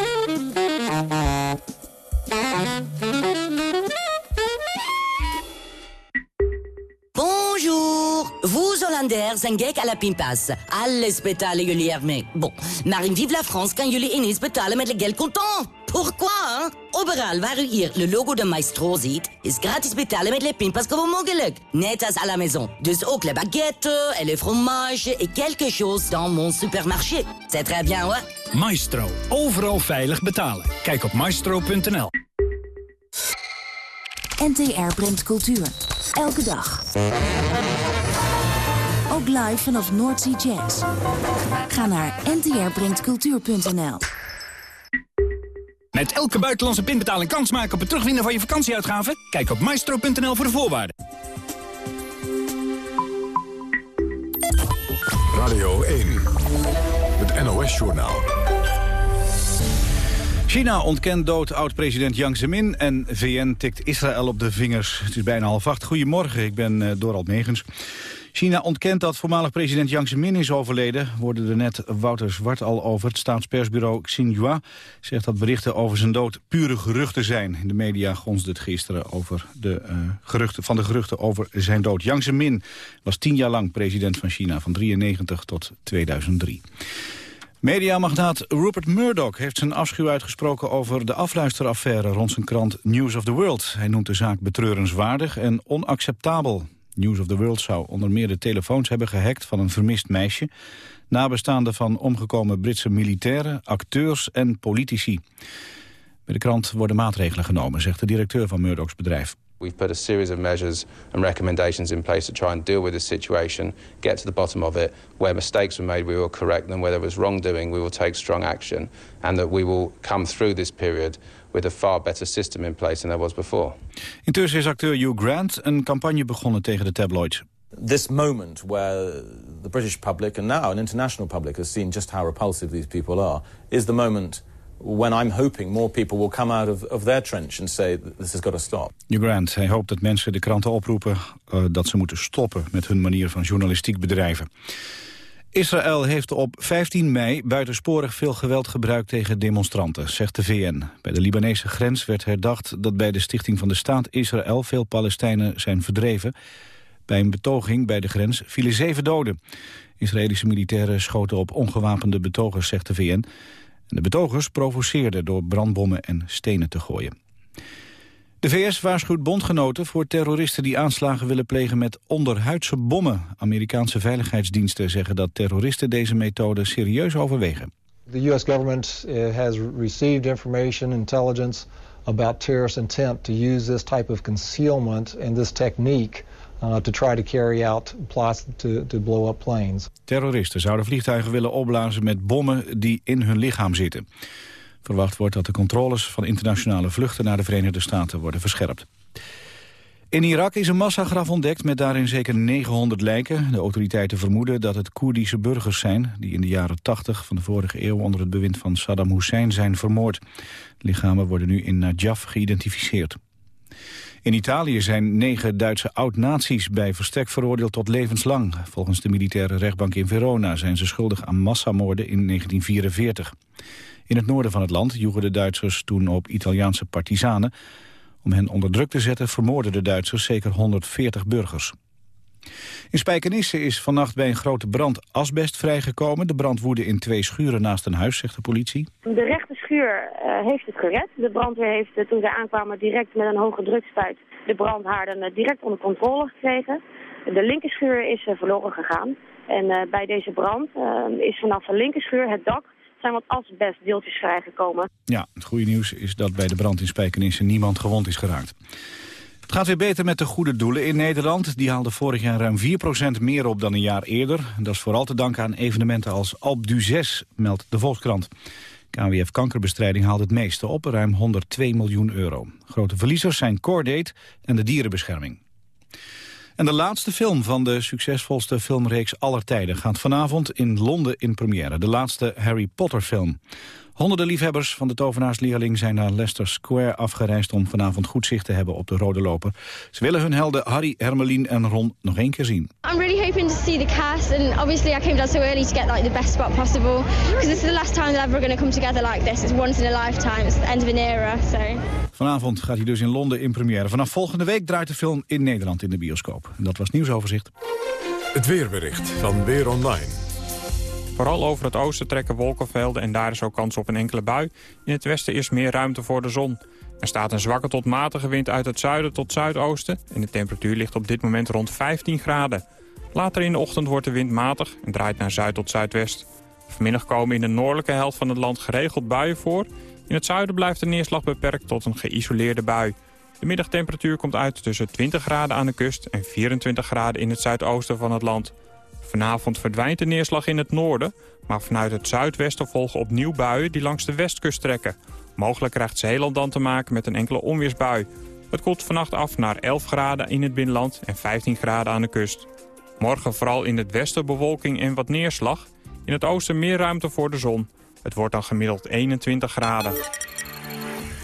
Vous, Hollanders, zijn gek à la pinpas. Alles betalen jullie ermee. Bon, maar in Vive la France kan jullie ineens betalen met le geld contant. Pourquoi, hein? Overal waar u hier le logo de Maestro ziet... is gratis betalen met le pinpas gewoon mogelijk. Net als à la maison. Dus ook le baguette et le fromage... et quelque chose dans mon supermarché. C'est très bien, hoor. Maestro. Overal veilig betalen. Kijk op maestro.nl. NTR brengt cultuur. Elke dag. Ook live vanaf Noordzee Jazz. Ga naar ntrbrengtcultuur.nl Met elke buitenlandse pinbetaling kans maken op het terugwinnen van je vakantieuitgaven? Kijk op maestro.nl voor de voorwaarden. Radio 1, het NOS-journaal. China ontkent dood oud-president Jiang Zemin en VN tikt Israël op de vingers. Het is bijna half acht. Goedemorgen, ik ben uh, Dorald Megens. China ontkent dat voormalig president Jiang Zemin is overleden. Worden er net Wouter Zwart al over. Het staatspersbureau Xinhua zegt dat berichten over zijn dood pure geruchten zijn. In de media gonst het gisteren over de, uh, geruchten, van de geruchten over zijn dood. Jiang Zemin was tien jaar lang president van China, van 93 tot 2003. Mediamagnaat Rupert Murdoch heeft zijn afschuw uitgesproken over de afluisteraffaire rond zijn krant News of the World. Hij noemt de zaak betreurenswaardig en onacceptabel. News of the World zou onder meer de telefoons hebben gehackt van een vermist meisje, nabestaanden van omgekomen Britse militairen, acteurs en politici. Bij de krant worden maatregelen genomen, zegt de directeur van Murdochs bedrijf. We've put a series of measures and recommendations in place to try and deal with this situation, get to the bottom of it. Where mistakes were made, we will correct them. Where there was wrongdoing, we will take strong action. And that we will come through this period with a far better system in place than there was before. Intussen is acteur Hugh Grant een campagne begonnen tegen de tabloids. This moment where the British public and now an international public has seen just how repulsive these people are is the moment when I'm hoping more people will come out of, of their trench and say this has got to stop. Hugh Grant, hij hoopt dat mensen de kranten oproepen uh, dat ze moeten stoppen met hun manier van journalistiek bedrijven. Israël heeft op 15 mei buitensporig veel geweld gebruikt tegen demonstranten, zegt de VN. Bij de Libanese grens werd herdacht dat bij de stichting van de staat Israël veel Palestijnen zijn verdreven. Bij een betoging bij de grens vielen zeven doden. Israëlische militairen schoten op ongewapende betogers, zegt de VN. De betogers provoceerden door brandbommen en stenen te gooien. De VS waarschuwt bondgenoten voor terroristen die aanslagen willen plegen met onderhuidse bommen. Amerikaanse veiligheidsdiensten zeggen dat terroristen deze methode serieus overwegen. The US government uh, has received information, intelligence about terrorist intent to use this type of concealment and this technique uh, to try to carry out plots to, to blow up planes. Terroristen zouden vliegtuigen willen opblazen met bommen die in hun lichaam zitten. Verwacht wordt dat de controles van internationale vluchten naar de Verenigde Staten worden verscherpt. In Irak is een massagraf ontdekt met daarin zeker 900 lijken. De autoriteiten vermoeden dat het Koerdische burgers zijn... die in de jaren 80 van de vorige eeuw onder het bewind van Saddam Hussein zijn vermoord. Lichamen worden nu in Najaf geïdentificeerd. In Italië zijn negen Duitse oud-nazi's bij verstek veroordeeld tot levenslang. Volgens de militaire rechtbank in Verona zijn ze schuldig aan massamoorden in 1944. In het noorden van het land joegen de Duitsers toen op Italiaanse partisanen. Om hen onder druk te zetten vermoorden de Duitsers zeker 140 burgers. In Spijkenisse is vannacht bij een grote brand asbest vrijgekomen. De brand woedde in twee schuren naast een huis, zegt de politie. De rechte schuur uh, heeft het gered. De brandweer heeft uh, toen ze aankwamen direct met een hoge drukspuit de brandhaarden uh, direct onder controle gekregen. De linkerschuur is verloren gegaan. En bij deze brand is vanaf de linkerschuur het dak zijn wat asbestdeeltjes vrijgekomen. Ja, het goede nieuws is dat bij de brand in Spijkenisse niemand gewond is geraakt. Het gaat weer beter met de goede doelen in Nederland. Die haalden vorig jaar ruim 4% meer op dan een jaar eerder. Dat is vooral te danken aan evenementen als Alp du 6, meldt de Volkskrant. KWF Kankerbestrijding haalt het meeste op, ruim 102 miljoen euro. Grote verliezers zijn Cordate en de dierenbescherming. En de laatste film van de succesvolste filmreeks aller tijden... gaat vanavond in Londen in première. De laatste Harry Potter film. Honderden liefhebbers van de tovenaarsleerling zijn naar Leicester Square afgereisd om vanavond goed zicht te hebben op de rode loper. Ze willen hun helden Harry, Hermelien en Ron nog één keer zien. I'm really hoping to see the cast and obviously I came down so early to get like the best spot possible because this is the last time that we're going to come together like this. It's once in a lifetime. It's the end of an era. So. Vanavond gaat hij dus in Londen in première. Vanaf volgende week draait de film in Nederland in de bioscoop. En dat was nieuwsoverzicht. Het weerbericht van Weer Online. Vooral over het oosten trekken wolkenvelden en daar is ook kans op een enkele bui. In het westen is meer ruimte voor de zon. Er staat een zwakke tot matige wind uit het zuiden tot zuidoosten... en de temperatuur ligt op dit moment rond 15 graden. Later in de ochtend wordt de wind matig en draait naar zuid tot zuidwest. Vanmiddag komen in de noordelijke helft van het land geregeld buien voor. In het zuiden blijft de neerslag beperkt tot een geïsoleerde bui. De middagtemperatuur komt uit tussen 20 graden aan de kust en 24 graden in het zuidoosten van het land. Vanavond verdwijnt de neerslag in het noorden, maar vanuit het zuidwesten volgen opnieuw buien die langs de westkust trekken. Mogelijk krijgt Zeeland dan te maken met een enkele onweersbui. Het koelt vannacht af naar 11 graden in het binnenland en 15 graden aan de kust. Morgen vooral in het westen bewolking en wat neerslag. In het oosten meer ruimte voor de zon. Het wordt dan gemiddeld 21 graden.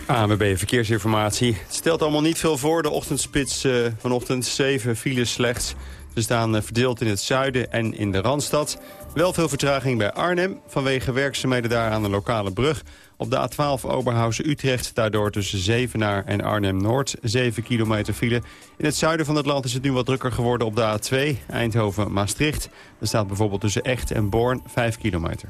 ANWB Verkeersinformatie. Het stelt allemaal niet veel voor. De ochtendspits uh, vanochtend 7 files slechts. Ze staan eh, verdeeld in het zuiden en in de Randstad. Wel veel vertraging bij Arnhem vanwege werkzaamheden daar aan de lokale brug. Op de A12 Oberhausen-Utrecht, daardoor tussen Zevenaar en Arnhem-Noord 7 kilometer file. In het zuiden van het land is het nu wat drukker geworden op de A2 Eindhoven-Maastricht. Er staat bijvoorbeeld tussen Echt en Born 5 kilometer.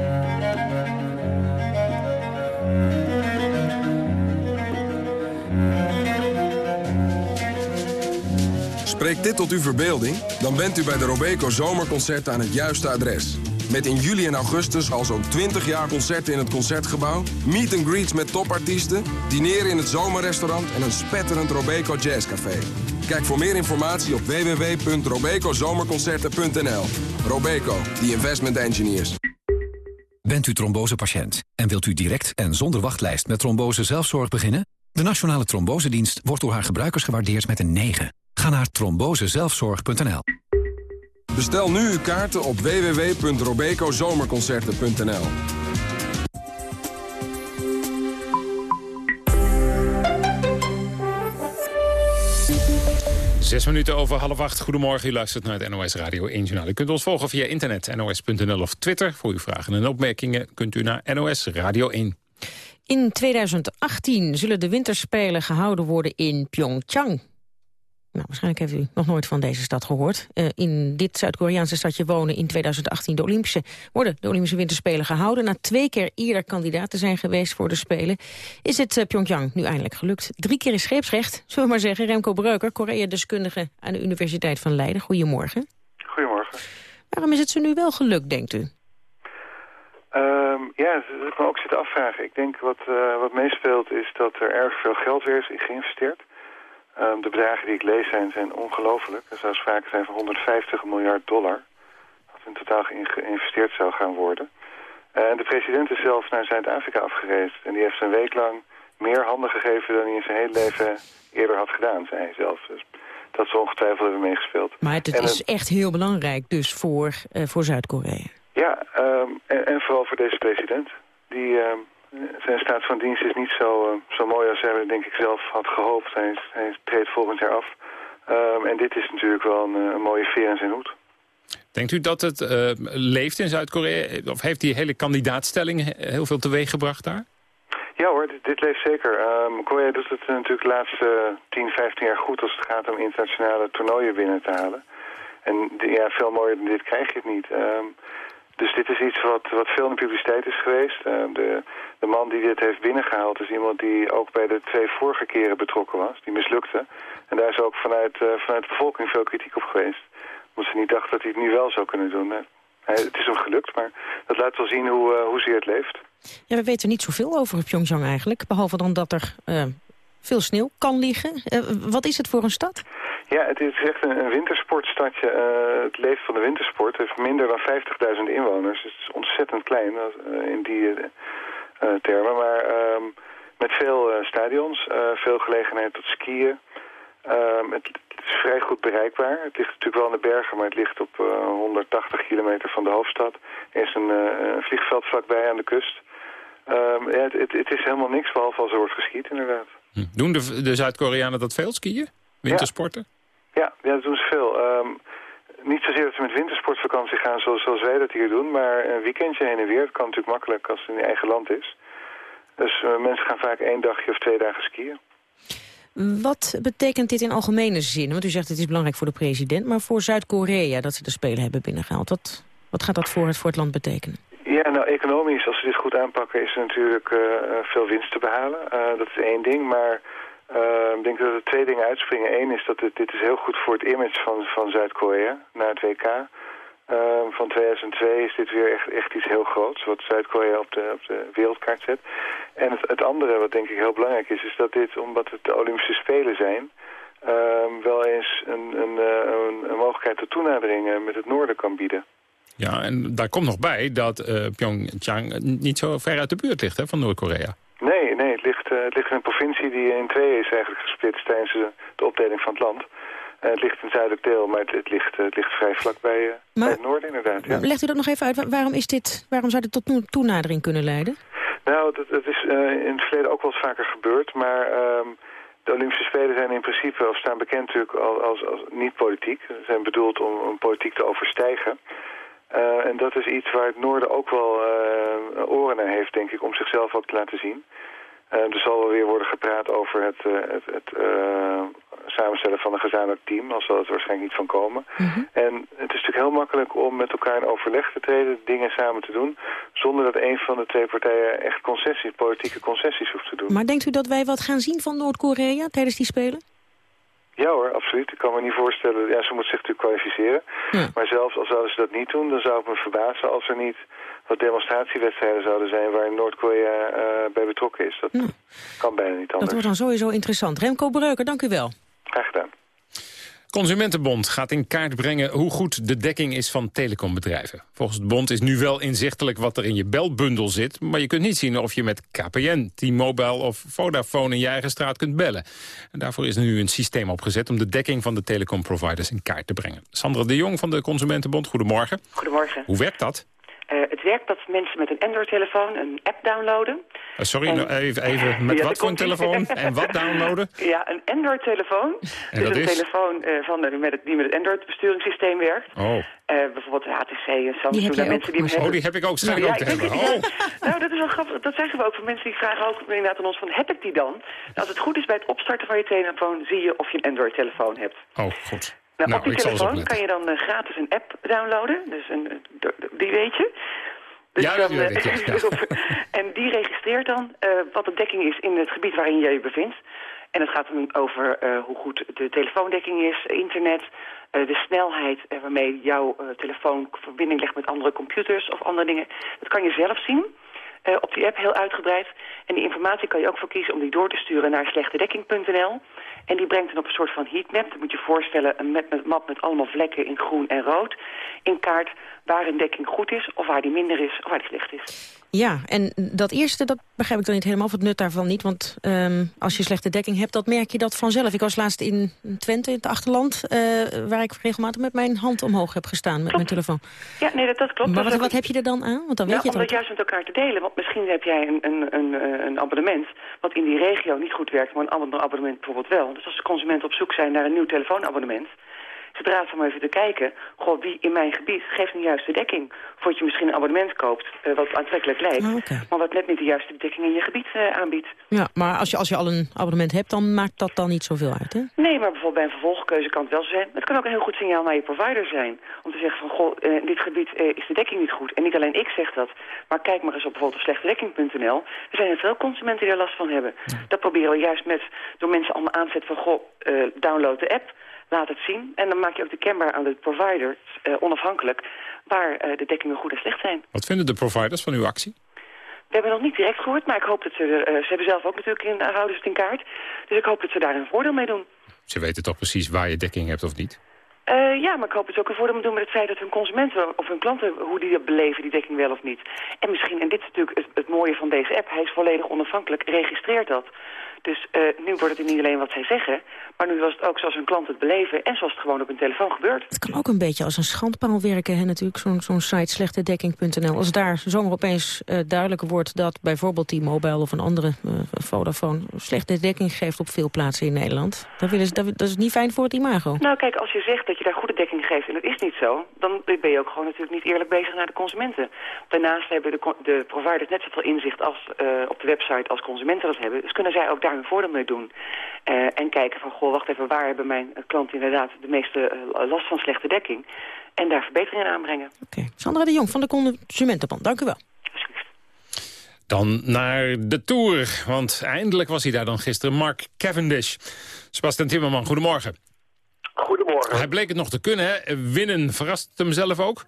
Spreekt dit tot uw verbeelding? Dan bent u bij de Robeco Zomerconcerten aan het juiste adres. Met in juli en augustus al zo'n 20 jaar concerten in het Concertgebouw... meet and greets met topartiesten, dineren in het zomerrestaurant... en een spetterend Robeco Jazzcafé. Kijk voor meer informatie op www.robecozomerconcerten.nl. Robeco, the investment engineers. Bent u trombosepatiënt en wilt u direct en zonder wachtlijst met trombose zelfzorg beginnen? De Nationale Trombosedienst wordt door haar gebruikers gewaardeerd met een 9. Ga naar trombosezelfzorg.nl. Bestel nu uw kaarten op www.robecozomerconcerten.nl. Zes minuten over half acht. Goedemorgen, u luistert naar het NOS Radio 1 Journaal. U kunt ons volgen via internet, nos.nl of Twitter. Voor uw vragen en opmerkingen kunt u naar NOS Radio 1. In 2018 zullen de winterspelen gehouden worden in Pyeongchang. Nou, waarschijnlijk heeft u nog nooit van deze stad gehoord. Uh, in dit Zuid-Koreaanse stadje wonen in 2018 de Olympische, worden de Olympische Winterspelen gehouden. Na twee keer eerder kandidaat te zijn geweest voor de Spelen... is het uh, Pyeongchang nu eindelijk gelukt. Drie keer is scheepsrecht, zullen we maar zeggen. Remco Breuker, Korea-deskundige aan de Universiteit van Leiden. Goedemorgen. Goedemorgen. Waarom is het ze nu wel gelukt, denkt u? Um, ja, dat me ook zitten afvragen. Ik denk wat, uh, wat meespeelt is dat er erg veel geld weer is geïnvesteerd. Um, de bedragen die ik lees zijn, zijn ongelooflijk. Er zou sprake zijn van 150 miljard dollar. Wat in totaal geïnvesteerd zou gaan worden. Uh, en de president is zelf naar Zuid-Afrika afgereisd. En die heeft een week lang meer handen gegeven dan hij in zijn hele leven eerder had gedaan, zei hij zelf. Dus dat zal ongetwijfeld hebben meegespeeld. Maar het, is echt heel belangrijk dus voor, uh, voor Zuid-Korea. Ja, um, en, en, vooral voor deze president. Die, um, zijn staat van dienst is niet zo, uh, zo mooi als hij denk ik zelf had gehoopt. Hij, hij treedt volgend jaar af. Um, en dit is natuurlijk wel een, een, mooie veer in zijn hoed. Denkt u dat het uh, leeft in Zuid-Korea? Of heeft die hele kandidaatstelling heel veel teweeg gebracht daar? Ja hoor, dit, dit leeft zeker. Um, Korea doet het natuurlijk de laatste 10, 15 jaar goed als het gaat om internationale toernooien binnen te halen. En ja, veel mooier dan dit krijg je het niet. Um, dus dit is iets wat, wat veel in de publiciteit is geweest. Uh, de, de man die dit heeft binnengehaald is iemand die ook bij de twee vorige keren betrokken was. Die mislukte. En daar is ook vanuit, uh, vanuit de bevolking veel kritiek op geweest. Omdat ze niet dachten dat hij het nu wel zou kunnen doen. Hij, het is hem gelukt, maar dat laat wel zien hoe, uh, hoezeer het leeft. Ja, we weten niet zoveel over Pyeongchang eigenlijk. Behalve dan dat er veel sneeuw kan liggen. wat is het voor een stad? Ja, het is echt een, wintersportstadje. Uh, het leeft van de wintersport. Het heeft minder dan 50.000 inwoners. Dus het is ontzettend klein uh, in die uh, termen. Maar um, met veel stadions, veel gelegenheid tot skiën. Um, het, het, is vrij goed bereikbaar. Het ligt natuurlijk wel in de bergen, maar het ligt op 180 kilometer van de hoofdstad. Er is een, vliegveld vlakbij aan de kust. Um, ja, het, het, het, is helemaal niks, behalve als er wordt geschiet inderdaad. Hm. Doen de, de Zuid-Koreanen dat veel, skiën? Wintersporten? Ja. Ja, ja, dat doen ze veel. Um, niet zozeer dat ze met wintersportvakantie gaan zoals, zoals wij dat hier doen, maar een weekendje heen en weer. Dat kan natuurlijk makkelijk als het in je eigen land is. Dus uh, mensen gaan vaak één dagje of twee dagen skiën. Wat betekent dit in algemene zin? Want u zegt het is belangrijk voor de president, maar voor Zuid-Korea dat ze de Spelen hebben binnengehaald. Wat, wat gaat dat voor het, voor het land betekenen? Ja, nou economisch, als ze dit goed aanpakken, is er natuurlijk uh, veel winst te behalen. Uh, dat is één ding, maar uh, ik denk dat er twee dingen uitspringen. Eén is dat dit is heel goed voor het image van, van Zuid-Korea na het WK. Uh, van 2002 is dit weer echt, echt iets heel groots, wat Zuid-Korea op de, op de wereldkaart zet. En het, het andere wat denk ik heel belangrijk is, is dat dit, omdat het de Olympische Spelen zijn, uh, wel eens een, een, een, een mogelijkheid tot toenadering met het noorden kan bieden. Ja, en daar komt nog bij dat uh, Pyeongchang niet zo ver uit de buurt ligt hè, van Noord-Korea. Nee, nee het, ligt, uh, het ligt in een provincie die in tweeën is eigenlijk gesplitst tijdens de, de opdeling van het land. Uh, het ligt in het zuidelijk deel, maar het, het, ligt, het ligt vrij vlak bij, uh, bij het noorden inderdaad. Ja. Legt u dat nog even uit, waarom, is dit, waarom zou dit tot toenadering kunnen leiden? Nou, dat, dat is in het verleden ook wel eens vaker gebeurd, maar... Um, de Olympische Spelen zijn in principe, of staan bekend natuurlijk als, als, als niet politiek. Ze zijn bedoeld om, om politiek te overstijgen. Uh, en dat is iets waar het noorden ook wel uh, oren naar heeft, denk ik, om zichzelf ook te laten zien. er zal wel weer worden gepraat over het, het, het samenstellen van een gezamenlijk team. Al zal het waarschijnlijk niet van komen. Mhm. En het is natuurlijk heel makkelijk om met elkaar in overleg te treden, dingen samen te doen, zonder dat een van de twee partijen echt concessies, politieke concessies hoeft te doen. Maar denkt u dat wij wat gaan zien van Noord-Korea tijdens die Spelen? Ja hoor, absoluut. Ik kan me niet voorstellen. Ja, ze moeten zich natuurlijk kwalificeren. Maar zelfs al zouden ze dat niet doen, dan zou ik me verbazen als er niet wat demonstratiewedstrijden zouden zijn waar Noord-Korea eh, bij betrokken is. Dat kan bijna niet anders. Dat wordt dan sowieso interessant. Remco Breuker, dank u wel. Graag gedaan. Consumentenbond gaat in kaart brengen hoe goed de dekking is van telecombedrijven. Volgens de bond is nu wel inzichtelijk wat er in je belbundel zit... maar je kunt niet zien of je met KPN, T-Mobile of Vodafone in je eigen straat kunt bellen. En daarvoor is er nu een systeem opgezet om de dekking van de telecomproviders in kaart te brengen. Sandra de Jong van de Consumentenbond, goedemorgen. Goedemorgen. Hoe werkt dat? Uh, het werkt dat mensen met een Android-telefoon een app downloaden. Uh, sorry, en... nou even, even met Ja, wat voor een telefoon en wat downloaden? Ja, een Android-telefoon. Dus dat een is? telefoon eh, van, de- met het, die met het Android-besturingssysteem werkt. Oh. Eh, bijvoorbeeld HTC en Die Samsung. en mensen die hebben. Oh, die heb ik ook. Schijn ik Ja, ook te hebben. Oh. ja. Nou, dat is wel grappig. Dat zeggen we ook van mensen die vragen ook inderdaad aan ons van heb ik die dan? Nou, als het goed is bij het opstarten van je telefoon zie je of je een Android-telefoon hebt. Oh, goed. Nou, op die telefoon kan je dan eh, gratis een app downloaden. Dus een, eh, die weet je. Dus Ja, dan, weet eh, ik, ja, ja. en die registreert dan wat de dekking is in het gebied waarin je je bevindt. En het gaat dan over hoe goed de telefoondekking is, internet, de snelheid waarmee jouw telefoon verbinding legt met andere computers of andere dingen. Dat kan je zelf zien. op die app heel uitgebreid. En die informatie kan je ook voor kiezen om die door te sturen naar slechtedekking.nl. En die brengt dan op een soort van heatmap. Dat moet je voorstellen, een map met, map met allemaal vlekken in groen en rood. In kaart waar een dekking goed is, of waar die minder is, of waar die slecht is. Ja, en dat eerste, dat begrijp ik dan niet helemaal, of het nut daarvan niet. Want ehm, als je slechte dekking hebt, dat merk je dat vanzelf. Ik was laatst in Twente, in het achterland, eh, waar ik regelmatig met mijn hand omhoog heb gestaan met mijn telefoon. Ja, nee, dat, dat klopt. Maar Dat wat, heb je er dan aan? Want dan weet Nou, je om het dat ook. juist met elkaar te delen. Want misschien heb jij een, een, een, eh, een abonnement wat in die regio niet goed werkt, maar een ander abonnement bijvoorbeeld wel. Dus als de consumenten op zoek zijn naar een nieuw telefoonabonnement, ze maar even te kijken, goh, wie in mijn gebied geeft een juiste dekking. Voordat je misschien een abonnement koopt eh, wat aantrekkelijk lijkt, Ah, maar wat net niet de juiste dekking in je gebied eh, aanbiedt. Ja, maar als je, als je al een abonnement hebt, dan maakt dat dan niet zoveel uit, hè? Nee, maar bijvoorbeeld bij een vervolgkeuze kan het wel zijn. Het kan ook een heel goed signaal naar je provider zijn. Om te zeggen van, goh, eh, in dit gebied is de dekking niet goed. En niet alleen ik zeg dat, maar kijk maar eens op bijvoorbeeld slechtedekking.nl. Er zijn heel veel consumenten die er last van hebben. Dat proberen we juist met, door mensen allemaal aan te zetten van, goh, download de app. Laat het zien. En dan maak je ook de kenbaar aan de provider, eh, onafhankelijk, waar eh, de dekkingen goed en slecht zijn. Wat vinden de providers van uw actie? We hebben nog niet direct gehoord, maar ik hoop dat ze... eh, ze hebben zelf ook natuurlijk in, houden ze het in kaart. Dus ik hoop dat ze daar een voordeel mee doen. Ze weten toch precies waar je dekking hebt of niet? Ja, maar ik hoop ze ook een voordeel doen met het feit dat hun consumenten of hun klanten, hoe die dat beleven, die dekking wel of niet. En misschien, en dit is natuurlijk het, het mooie van deze app, hij is volledig onafhankelijk, registreert dat. Dus eh, nu wordt het niet alleen wat zij zeggen, maar nu was het ook zoals hun klanten het beleven en zoals het gewoon op hun telefoon gebeurt. Het kan ook een beetje als een schandpaal werken, hè, natuurlijk, zo'n zo'n site slechtedekking.nl. Als daar zomaar opeens eh, duidelijk wordt dat bijvoorbeeld die mobile of een andere eh, Vodafone slechte dekking geeft op veel plaatsen in Nederland, dan willen ze, dat, dat is niet fijn voor het imago. Nou kijk, als je zegt dat je daar goede dekking geeft en dat is niet zo, dan ben je ook gewoon natuurlijk niet eerlijk bezig naar de consumenten. Daarnaast hebben de, de providers net zoveel inzicht als op de website als consumenten dat hebben. Dus kunnen zij ook daar hun voordeel mee doen. Eh, en kijken van, goh, wacht even, waar hebben mijn klanten inderdaad de meeste eh, last van slechte dekking? En daar verbeteringen in aanbrengen. Sandra de Jong van de Consumentenbond, dank u wel. Dan naar de Tour, want eindelijk was hij daar dan gisteren. Mark Cavendish. Sebastian Timmerman, goedemorgen. Goedemorgen. Hij bleek het nog te kunnen, hè? Winnen, verrast het hem zelf ook?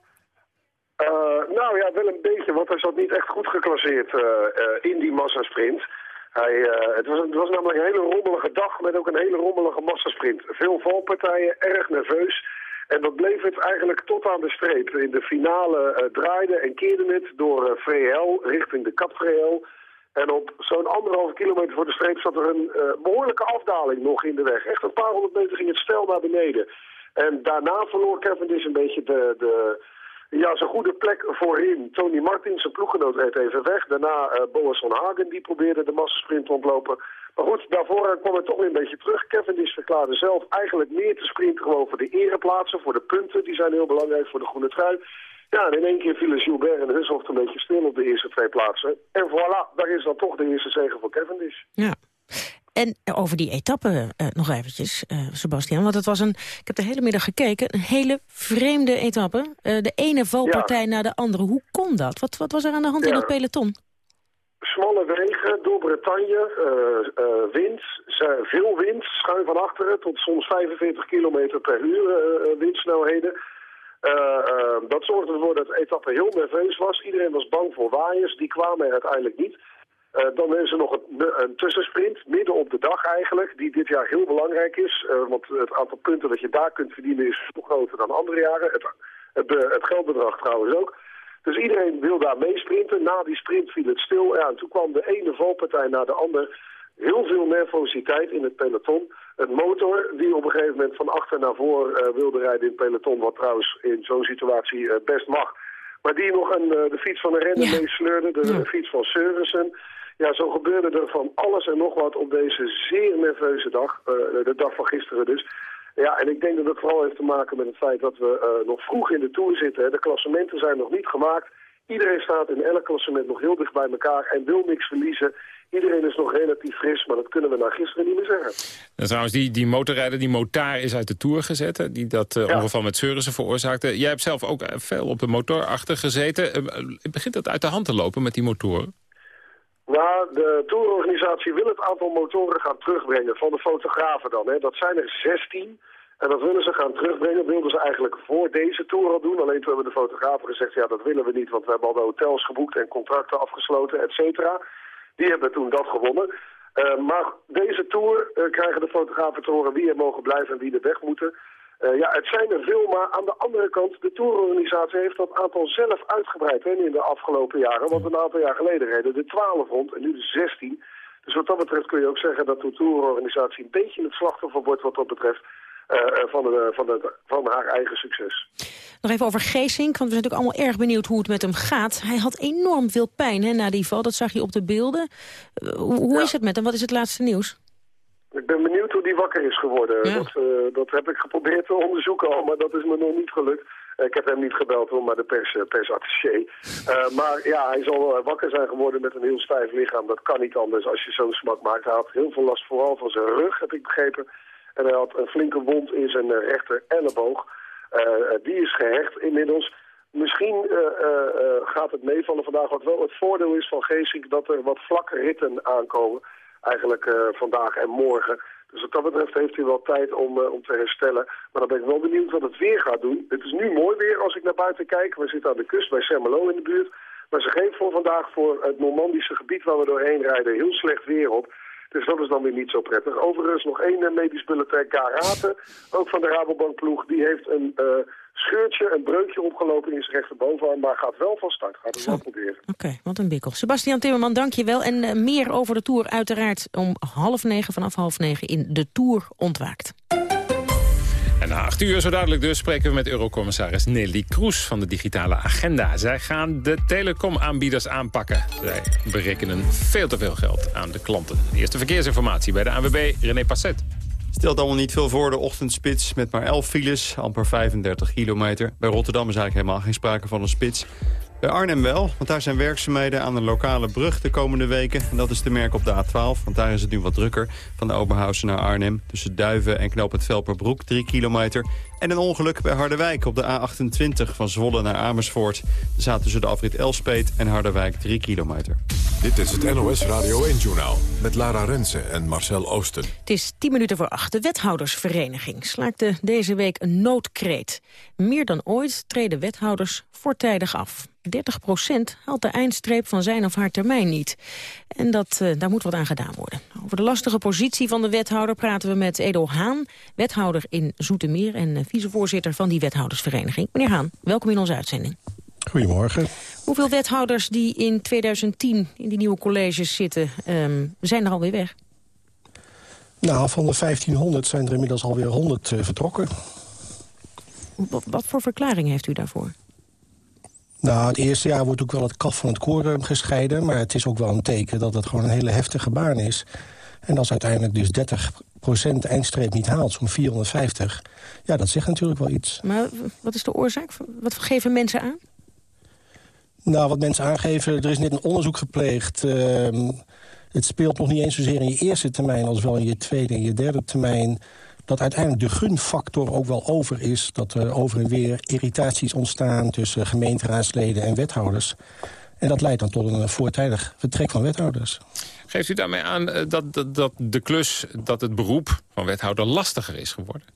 Eh, nou ja, wel een beetje, want hij zat niet echt goed geclasseerd eh, eh, in die massasprint. Hij, eh, het, was, het was namelijk een hele rommelige dag met ook een hele rommelige massasprint. Veel valpartijen, erg nerveus. En dat bleef het eigenlijk tot aan de streep. In de finale eh, draaide en keerde het door eh VL richting de Cap VL. En op zo'n anderhalve kilometer voor de streep zat er een eh, behoorlijke afdaling nog in de weg. Echt een paar honderd meter ging het stijl naar beneden. En daarna verloor Cavendish een beetje de, de, ja, zijn goede plek voorin. Tony Martin, zijn ploeggenoot, reed even weg. Daarna eh Boas van Hagen, die probeerde de massasprint te ontlopen. Maar goed, daarvoor kwam hij toch weer een beetje terug. Cavendish verklaarde zelf eigenlijk meer te sprinten gewoon voor de ereplaatsen, voor de punten. Die zijn heel belangrijk voor de groene trui. Ja, en in één keer vielen Gilbert en Hushoft een beetje stil op de eerste twee plaatsen. En voilà, daar is dan toch de eerste zege voor Cavendish. Ja. En over die etappe uh, nog eventjes, uh, Sebastian. Want het was een, ik heb de hele middag gekeken, een hele vreemde etappe. Uh, de ene valpartij ja. na de andere. Hoe kon dat? Wat, wat was er aan de hand ja. in het peloton? Smalle wegen door Bretagne, wind, veel wind, schuin van achteren... tot soms 45 km per uur windsnelheden. dat zorgde ervoor dat de etappe heel nerveus was. Iedereen was bang voor waaiers, die kwamen er uiteindelijk niet... Uh, dan is er nog een, een, tussensprint, midden op de dag eigenlijk, die dit jaar heel belangrijk is. Uh, want het aantal punten dat je daar kunt verdienen is veel groter dan andere jaren. Het, het, het, geldbedrag trouwens ook. Dus iedereen wil daar meesprinten. Na die sprint viel het stil. Ja, en toen kwam de ene valpartij na de ander. Heel veel nervositeit in het peloton. Een motor die op een gegeven moment van achter naar voor uh, wilde rijden in het peloton. Wat trouwens in zo'n situatie best mag. Maar die nog een, de fiets van een renner meesleurde. De, ja. de fiets van Servicen. Ja, zo gebeurde er van alles en nog wat op deze zeer nerveuze dag. Uh, de dag van gisteren dus. Ja, en ik denk dat het vooral heeft te maken met het feit dat we uh, nog vroeg in de Tour zitten. De klassementen zijn nog niet gemaakt. Iedereen staat in elk klassement nog heel dicht bij elkaar en wil niks verliezen. Iedereen is nog relatief fris, maar dat kunnen we na gisteren niet meer zeggen. En trouwens, die, die motorrijder, die motaar is uit de Tour gezet. Die dat uh, ja. ongeval met Seurissen veroorzaakte. Jij hebt zelf ook veel op de motor achter gezeten. begint dat uit de hand te lopen met die motoren? Nou, de tourorganisatie wil het aantal motoren gaan terugbrengen van de fotografen dan. Hè. Dat zijn er 16 en dat willen ze gaan terugbrengen. wilden ze eigenlijk voor deze tour al doen. Alleen toen hebben de fotografen gezegd, ja dat willen we niet, want we hebben al de hotels geboekt en contracten afgesloten, et cetera. Die hebben toen dat gewonnen. Uh, maar deze tour uh, krijgen de fotografen te horen wie er mogen blijven en wie er weg moeten. Uh, ja, het zijn er veel, maar aan de andere kant, de tourorganisatie heeft dat aantal zelf uitgebreid hè, in de afgelopen jaren. Want een aantal jaar geleden reden de 12 rond en nu de 16. Dus wat dat betreft kun je ook zeggen dat de tourorganisatie een beetje het slachtoffer wordt wat dat betreft. Uh, van, de, van, de, van haar eigen succes. Nog even over Geesink, want we zijn natuurlijk allemaal erg benieuwd hoe het met hem gaat. Hij had enorm veel pijn hè, na die val, dat zag je op de beelden. Uh, hoe ja. is het met hem? Wat is het laatste nieuws? Ik ben benieuwd hoe die wakker is geworden. Ja. Dat, uh, dat heb ik geprobeerd te onderzoeken al, maar dat is me nog niet gelukt. Uh, ik heb hem niet gebeld hoor, maar de pers, persattaché. Uh, maar ja, hij zal wakker zijn geworden met een heel stijf lichaam. Dat kan niet anders als je zo'n smak maakt. Hij had heel veel last vooral van zijn rug, heb ik begrepen. En hij had een flinke wond in zijn rechter elleboog. die is gehecht inmiddels. Misschien gaat het meevallen vandaag. Wat wel het voordeel is van Geesink dat er wat vlakke ritten aankomen eigenlijk uh, vandaag en morgen. Dus wat dat betreft heeft hij wel tijd om, uh, om te herstellen. Maar dan ben ik wel benieuwd wat het weer gaat doen. Het is nu mooi weer als ik naar buiten kijk. We zitten aan de kust bij Saint-Malo in de buurt. Maar ze geven voor vandaag voor het Normandische gebied waar we doorheen rijden heel slecht weer op. Dus dat is dan weer niet zo prettig. Overigens nog één medisch bulletin Karate, ook van de Rabobank ploeg. Die heeft een scheurtje, een breukje opgelopen in zijn rechterbovenarm, maar gaat wel van start. Gaat het wel proberen. Oké, okay, wat een bikkel. Sebastian Timmerman, dank je wel. En uh, meer over de Tour uiteraard om half negen, vanaf half negen in de Tour ontwaakt. En na acht uur, zo dadelijk dus, spreken we met eurocommissaris Nelly Kroes van de digitale agenda. Zij gaan de telecomaanbieders aanpakken. Zij berekenen veel te veel geld aan de klanten. De eerste verkeersinformatie bij de ANWB, René Passet. Stelt allemaal niet veel voor de ochtendspits met maar 11 files, amper 35 kilometer. Bij Rotterdam is eigenlijk helemaal geen sprake van een spits. Bij Arnhem wel, want daar zijn werkzaamheden aan een lokale brug de komende weken. En dat is te merken op de A12, want daar is het nu wat drukker. Van de Oberhausen naar Arnhem, tussen Duiven en Knoop het Velperbroek, 3 kilometer. En een ongeluk bij Harderwijk op de A28 van Zwolle naar Amersfoort. Er zaten tussen de afrit Elspet en Harderwijk 3 kilometer. Dit is het NOS Radio 1-journaal met Lara Rensen en Marcel Oosten. Het is 10 minuten voor acht. De wethoudersvereniging slaakte deze week een noodkreet. Meer dan ooit treden wethouders voortijdig af. 30% haalt de eindstreep van zijn of haar termijn niet. En dat, uh, daar moet wat aan gedaan worden. Over de lastige positie van de wethouder praten we met Edo Haan... wethouder in Zoetermeer en uh, vicevoorzitter van die wethoudersvereniging. Meneer Haan, welkom in onze uitzending. Goedemorgen. Hoeveel wethouders die in 2010 in die nieuwe colleges zitten... Um, zijn er alweer weg? Nou, van de 1500 zijn er inmiddels alweer 100 uh, vertrokken. Wat, wat voor verklaring heeft u daarvoor? Nou, het eerste jaar wordt ook wel het kaf van het koor gescheiden... maar het is ook wel een teken dat het gewoon een hele heftige baan is. En als uiteindelijk dus 30 de eindstreep niet haalt, zo'n 450... ja, dat zegt natuurlijk wel iets. Maar wat is de oorzaak? Wat geven mensen aan? Nou, wat mensen aangeven, er is net een onderzoek gepleegd. Ehm, het speelt nog niet eens zozeer in je eerste termijn... als wel in je tweede en je derde termijn dat uiteindelijk de gunfactor ook wel over is. Dat er over en weer irritaties ontstaan tussen gemeenteraadsleden en wethouders. En dat leidt dan tot een voortijdig vertrek van wethouders. Geeft u daarmee aan eh, dat, dat, dat de klus, dat het beroep van wethouder lastiger is geworden?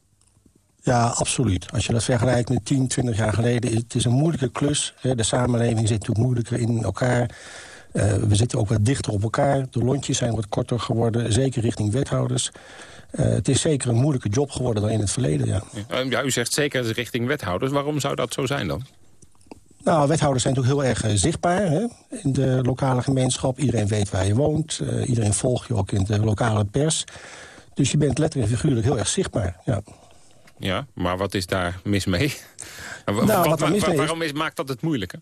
Ja, absoluut. Als je dat vergelijkt met 10, 20 jaar geleden... het is een moeilijke klus. De samenleving zit natuurlijk moeilijker in elkaar. Uh, we zitten ook wat dichter op elkaar. De lontjes zijn wat korter geworden, zeker richting wethouders. Uh, het is zeker een moeilijke job geworden dan in het verleden, ja. Ja, u zegt zeker richting wethouders. Waarom zou dat zo zijn dan? Nou, wethouders zijn natuurlijk heel erg uh, zichtbaar hè? in de lokale gemeenschap. Iedereen weet waar je woont. Uh, iedereen volgt je ook in de lokale pers. Dus je bent letterlijk en figuurlijk heel erg zichtbaar, ja. Ja, maar wat is daar mis mee? Nou, wat, wat mis mee waarom is, maakt dat het moeilijker?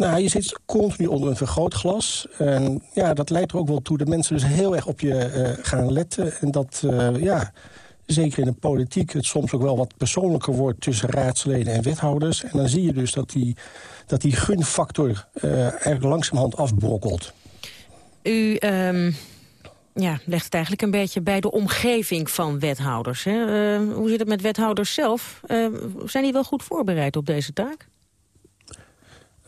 Nou, je zit continu onder een vergrootglas. En ja, dat leidt er ook wel toe dat mensen dus heel erg op je uh, gaan letten. En dat, uh, ja, zeker in de politiek het soms ook wel wat persoonlijker wordt... tussen raadsleden en wethouders. En dan zie je dus dat die, dat die gunfactor uh, eigenlijk langzamerhand afbrokkelt. U... Um ja, legt het eigenlijk een beetje bij de omgeving van wethouders. Hè? Hoe zit het met wethouders zelf? Zijn die wel goed voorbereid op deze taak?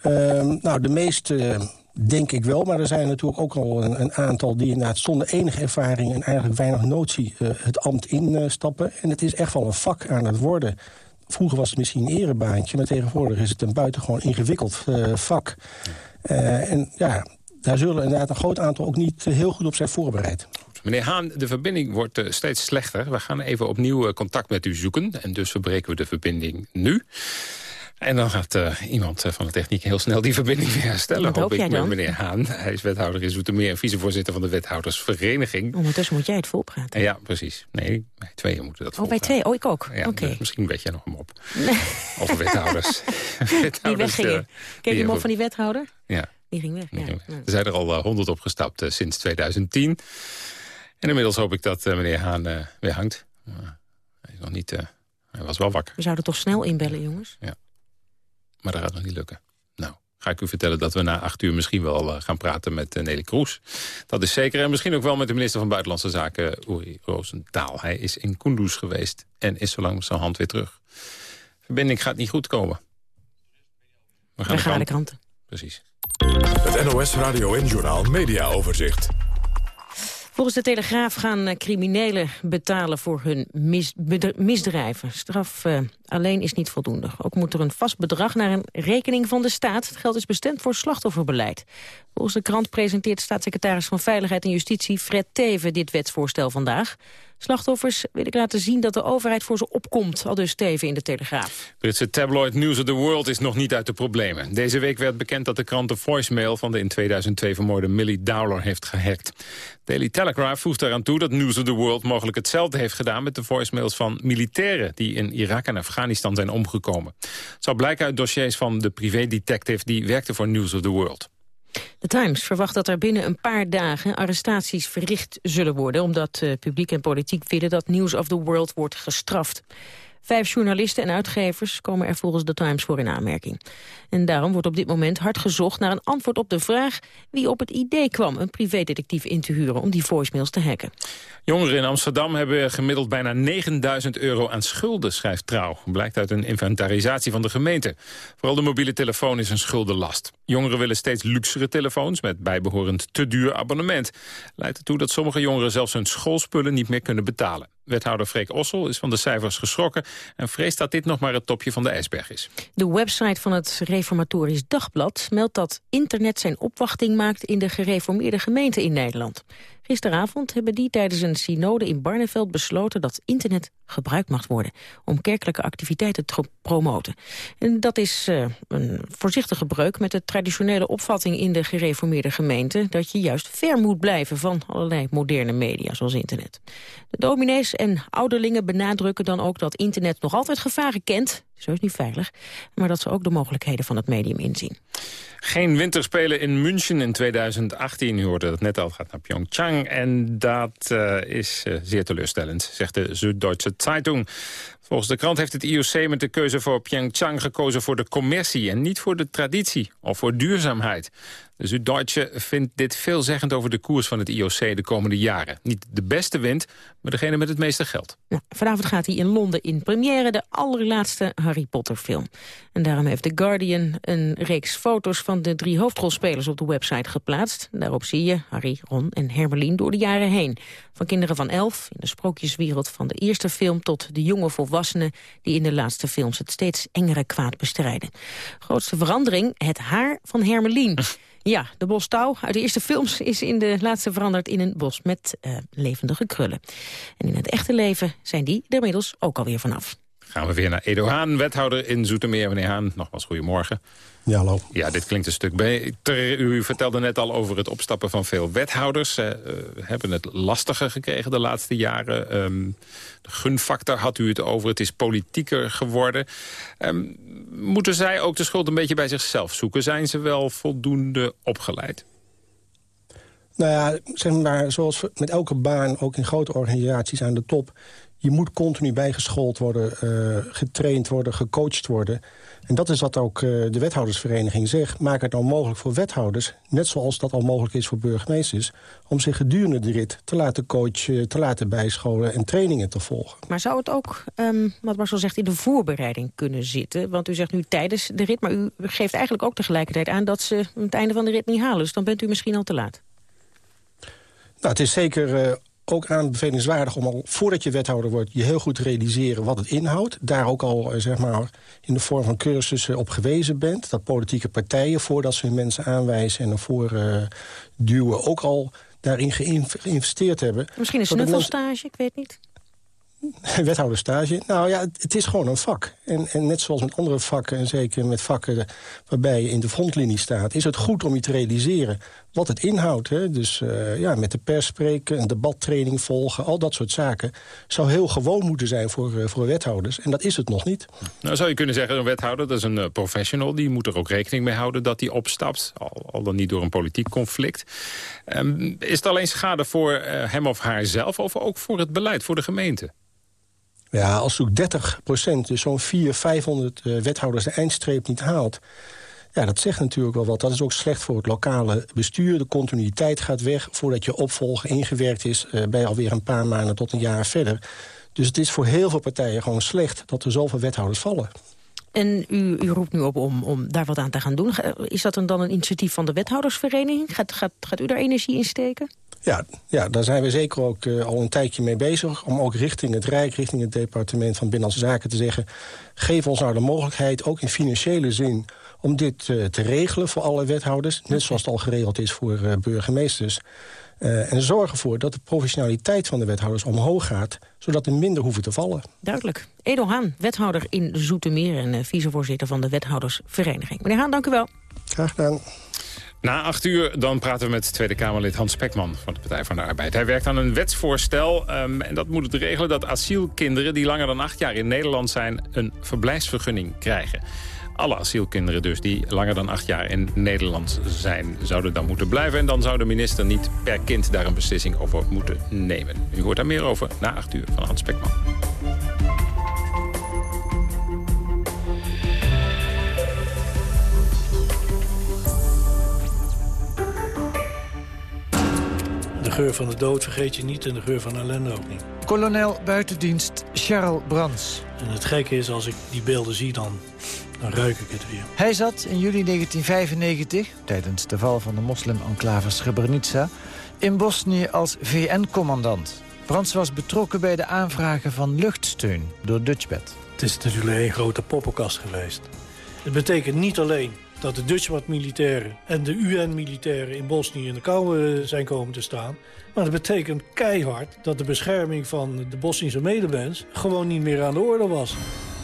Uh, nou, de meeste denk ik wel. Maar er zijn natuurlijk ook al een, een aantal die inderdaad zonder enige ervaring... en eigenlijk weinig notie uh, het ambt instappen. En het is echt wel een vak aan het worden. Vroeger was het misschien een erebaantje... maar tegenwoordig is het een buitengewoon ingewikkeld vak. en ja, daar zullen inderdaad een groot aantal ook niet heel goed op zijn voorbereid. Meneer Haan, de verbinding wordt steeds slechter. We gaan even opnieuw contact met u zoeken. En dus verbreken we de verbinding nu. En dan gaat uh, iemand van de techniek heel snel die verbinding weer herstellen. Wat hoop, ik jij dan? met meneer Haan. Hij is wethouder in Zoetermeer en vicevoorzitter van de wethoudersvereniging. Ondertussen moet jij het volpraten. Ja, precies. Nee, wij tweeën moeten dat Oh, bij twee? Oh, ik ook. Ja, dus misschien weet jij nog hem op. Nee. Over wethouders. wethouders die weggingen. Ken je hem op van die wethouder? Ja. Die ging weg, ja. Er zijn er al honderd uh, opgestapt uh, sinds 2010. En inmiddels hoop ik dat meneer Haan weer hangt. hij, is nog niet, hij was wel wakker. We zouden toch snel inbellen, jongens? Ja. Maar dat gaat nog niet lukken. Nou, ga ik u vertellen dat we na acht uur misschien wel gaan praten met Nelly Kroes. Dat is zeker. En misschien ook wel met de minister van Buitenlandse Zaken, Uri Roosentaal. Hij is in Kunduz geweest en is zo lang zijn hand weer terug. Verbinding gaat niet goed komen. We gaan, we gaan de kranten. Precies. Het NOS Radio en Journaal Media Overzicht. Volgens de Telegraaf gaan criminelen betalen voor hun mis, misdrijven. Straf uh, alleen is niet voldoende. Ook moet er een vast bedrag naar een rekening van de staat. Het geld is bestemd voor slachtofferbeleid. Volgens de krant presenteert staatssecretaris van Veiligheid en Justitie Fred Teven dit wetsvoorstel vandaag. Slachtoffers wil ik laten zien dat de overheid voor ze opkomt, al dus Teven in de Telegraaf. Britse tabloid News of the World is nog niet uit de problemen. Deze week werd bekend dat de krant de voicemail van de in 2002 vermoorde Millie Dowler heeft gehackt. Daily Telegraph voegt eraan toe dat News of the World mogelijk hetzelfde heeft gedaan met de voicemails van militairen die in Irak en Afghanistan zijn omgekomen. Het zal blijken uit dossiers van de privédetective die werkte voor News of the World. De Times verwacht dat er binnen een paar dagen arrestaties verricht zullen worden... omdat uh, publiek en politiek willen dat News of the World wordt gestraft. Vijf journalisten en uitgevers komen er volgens de Times voor in aanmerking. En daarom wordt op dit moment hard gezocht naar een antwoord op de vraag... wie op het idee kwam een privédetectief in te huren om die voicemails te hacken. Jongeren in Amsterdam hebben gemiddeld bijna 9000 euro aan schulden, schrijft Trouw. Blijkt uit een inventarisatie van de gemeente. Vooral de mobiele telefoon is een schuldenlast. Jongeren willen steeds luxere telefoons met bijbehorend te duur abonnement. Leidt ertoe dat sommige jongeren zelfs hun schoolspullen niet meer kunnen betalen. Wethouder Freek Ossel is van de cijfers geschrokken... en vreest dat dit nog maar het topje van de ijsberg is. De website van het Reformatorisch Dagblad meldt dat internet zijn opwachting maakt... in de gereformeerde gemeenten in Nederland. Gisteravond hebben die tijdens een synode in Barneveld besloten dat internet gebruikt mag worden om kerkelijke activiteiten te promoten. En dat is uh, een voorzichtige breuk met de traditionele opvatting in de gereformeerde gemeente dat je juist ver moet blijven van allerlei moderne media zoals internet. De dominees en ouderlingen benadrukken dan ook dat internet nog altijd gevaren kent. Zo is niet veilig, maar dat ze ook de mogelijkheden van het medium inzien. Geen winterspelen in München in 2018. U hoorde dat net al, gaat naar Pyeongchang. En dat uh, is uh, zeer teleurstellend, zegt de Süddeutsche Zeitung. Volgens de krant heeft het IOC met de keuze voor Pyeongchang gekozen voor de commercie... en niet voor de traditie of voor duurzaamheid. De Süddeutsche vindt dit veelzeggend over de koers van het IOC de komende jaren. Niet de beste wint, maar degene met het meeste geld. vanavond gaat hij in Londen in première de allerlaatste Harry Potter film. En daarom heeft The Guardian een reeks foto's van de drie hoofdrolspelers op de website geplaatst. Daarop zie je Harry, Ron en Hermeline door de jaren heen. Van kinderen van elf in de sprookjeswereld van de eerste film tot de jonge volwassenen die in de laatste films het steeds engere kwaad bestrijden. Grootste verandering, het haar van Hermeline. Ja, de bostouw uit de eerste films is in de laatste veranderd in een bos met uh, levendige krullen. En in het echte leven zijn die er inmiddels ook alweer vanaf. Gaan we weer naar Edo Haan, wethouder in Zoetermeer. Meneer Haan, nogmaals goedemorgen. Ja, hallo. Ja, dit klinkt een stuk beter. U vertelde net al over het opstappen van veel wethouders. Ze uh, hebben het lastiger gekregen de laatste jaren. Um, de gunfactor had u het over. Het is politieker geworden. Um, moeten zij ook de schuld een beetje bij zichzelf zoeken? Zijn ze wel voldoende opgeleid? Nou ja, zeg maar, zoals met elke baan, ook in grote organisaties aan de top... je moet continu bijgeschoold worden, uh, getraind worden, gecoacht worden... En dat is wat ook uh, de wethoudersvereniging zegt. Maak het nou mogelijk voor wethouders, net zoals dat al mogelijk is voor burgemeesters... om zich gedurende de rit te laten coachen, te laten bijscholen en trainingen te volgen. Maar zou het ook, um, wat Marcel zegt, in de voorbereiding kunnen zitten? Want u zegt nu tijdens de rit, maar u geeft eigenlijk ook tegelijkertijd aan... dat ze het einde van de rit niet halen, dus dan bent u misschien al te laat. Nou, het is zeker... Uh, ook aanbevelingswaardig om al voordat je wethouder wordt... je heel goed te realiseren wat het inhoudt. Daar ook al zeg maar, in de vorm van cursussen op gewezen bent. Dat politieke partijen, voordat ze hun mensen aanwijzen... en ervoor uh, duwen, ook al daarin geïnvesteerd hebben. Misschien een snuffelstage, ik weet niet. Wethouderstage? Nou ja, het, is gewoon een vak. En, en net zoals met andere vakken, en zeker met vakken waarbij je in de frontlinie staat... is het goed om je te realiseren wat het inhoudt. Hè? Dus uh, ja, met de pers spreken, een debattraining volgen... al dat soort zaken zou heel gewoon moeten zijn voor, uh, voor wethouders. En dat is het nog niet. Nou zou je kunnen zeggen, een wethouder, dat is een uh, professional... die moet er ook rekening mee houden dat hij opstapt. Al, dan niet door een politiek conflict. Um, is het alleen schade voor hem of haar zelf... of ook voor het beleid, voor de gemeente? Ja, als zo'n 30 procent, dus zo'n 400, 500 uh, wethouders de eindstreep niet haalt... ja, dat zegt natuurlijk wel wat. Dat is ook slecht voor het lokale bestuur. De continuïteit gaat weg voordat je opvolger ingewerkt is... Uh, bij alweer een paar maanden tot een jaar verder. Dus het is voor heel veel partijen gewoon slecht dat er zoveel wethouders vallen. En u, roept nu op om, om daar wat aan te gaan doen. Is dat dan een initiatief van de wethoudersvereniging? Gaat, gaat, gaat u daar energie in steken? Ja, ja, daar zijn we zeker ook uh, al een tijdje mee bezig... om ook richting het Rijk, richting het departement van Binnenlandse Zaken te zeggen... geef ons nou de mogelijkheid, ook in financiële zin... om dit uh, te regelen voor alle wethouders. Net zoals het al geregeld is voor uh, burgemeesters. En zorg ervoor dat de professionaliteit van de wethouders omhoog gaat... zodat er minder hoeven te vallen. Duidelijk. Edo Haan, wethouder in Zoetermeer... en vicevoorzitter van de wethoudersvereniging. Meneer Haan, dank u wel. Graag gedaan. Na acht uur dan praten we met Tweede Kamerlid Hans Spekman van de Partij van de Arbeid. Hij werkt aan een wetsvoorstel um, en dat moet het regelen dat asielkinderen die langer dan acht jaar in Nederland zijn een verblijfsvergunning krijgen. Alle asielkinderen dus die langer dan acht jaar in Nederland zijn zouden dan moeten blijven. En dan zou de minister niet per kind daar een beslissing over moeten nemen. U hoort daar meer over na acht uur van Hans Spekman. De geur van de dood vergeet je niet en de geur van ellende ook niet. Kolonel buitendienst Charles Brands. En het gekke is, als ik die beelden zie, dan, dan ruik ik het weer. Hij zat in juli 1995, tijdens de val van de moslim-enclave Srebrenica... in Bosnië als VN-commandant. Brands was betrokken bij de aanvragen van luchtsteun door Dutchbed. Het is natuurlijk een grote poppenkast geweest. Het betekent niet alleen dat de Dutchbat-militairen en de UN-militairen in Bosnië in de kou zijn komen te staan. Maar dat betekent keihard dat de bescherming van de Bosnische medemens gewoon niet meer aan de orde was.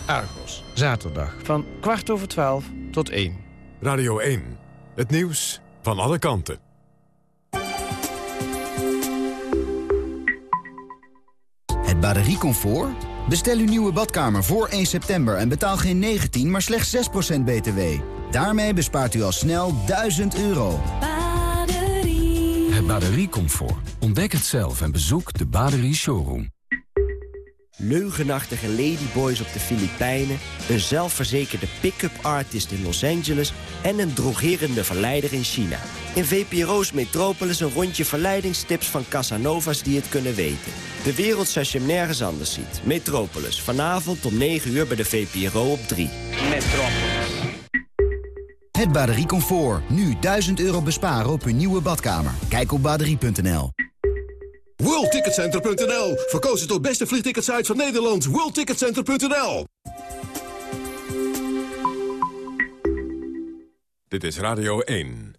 Argos, zaterdag van kwart over twaalf tot één. Radio 1, het nieuws van alle kanten. Het batteriecomfort Bestel uw nieuwe badkamer voor 1 september en betaal geen 19, maar slechts 6% btw. Daarmee bespaart u al snel 1000 euro. Baderie. Het bateriecomfort. Ontdek het zelf en bezoek de Baderie Showroom. Leugenachtige ladyboys op de Filipijnen... een zelfverzekerde pick-up artist in Los Angeles... en een drogerende verleider in China. In VPRO's Metropolis een rondje verleidingstips van Casanova's die het kunnen weten. De wereld zoals je hem nergens anders ziet. Metropolis, vanavond om 9 uur bij de VPRO op 3. Metropolis. Het bateriecomfort. Nu 1000 euro besparen op uw nieuwe badkamer. Kijk op baderie.nl. WorldTicketCenter.nl Verkozen tot beste vliegticketsite van Nederland. WorldTicketCenter.nl Dit is Radio 1.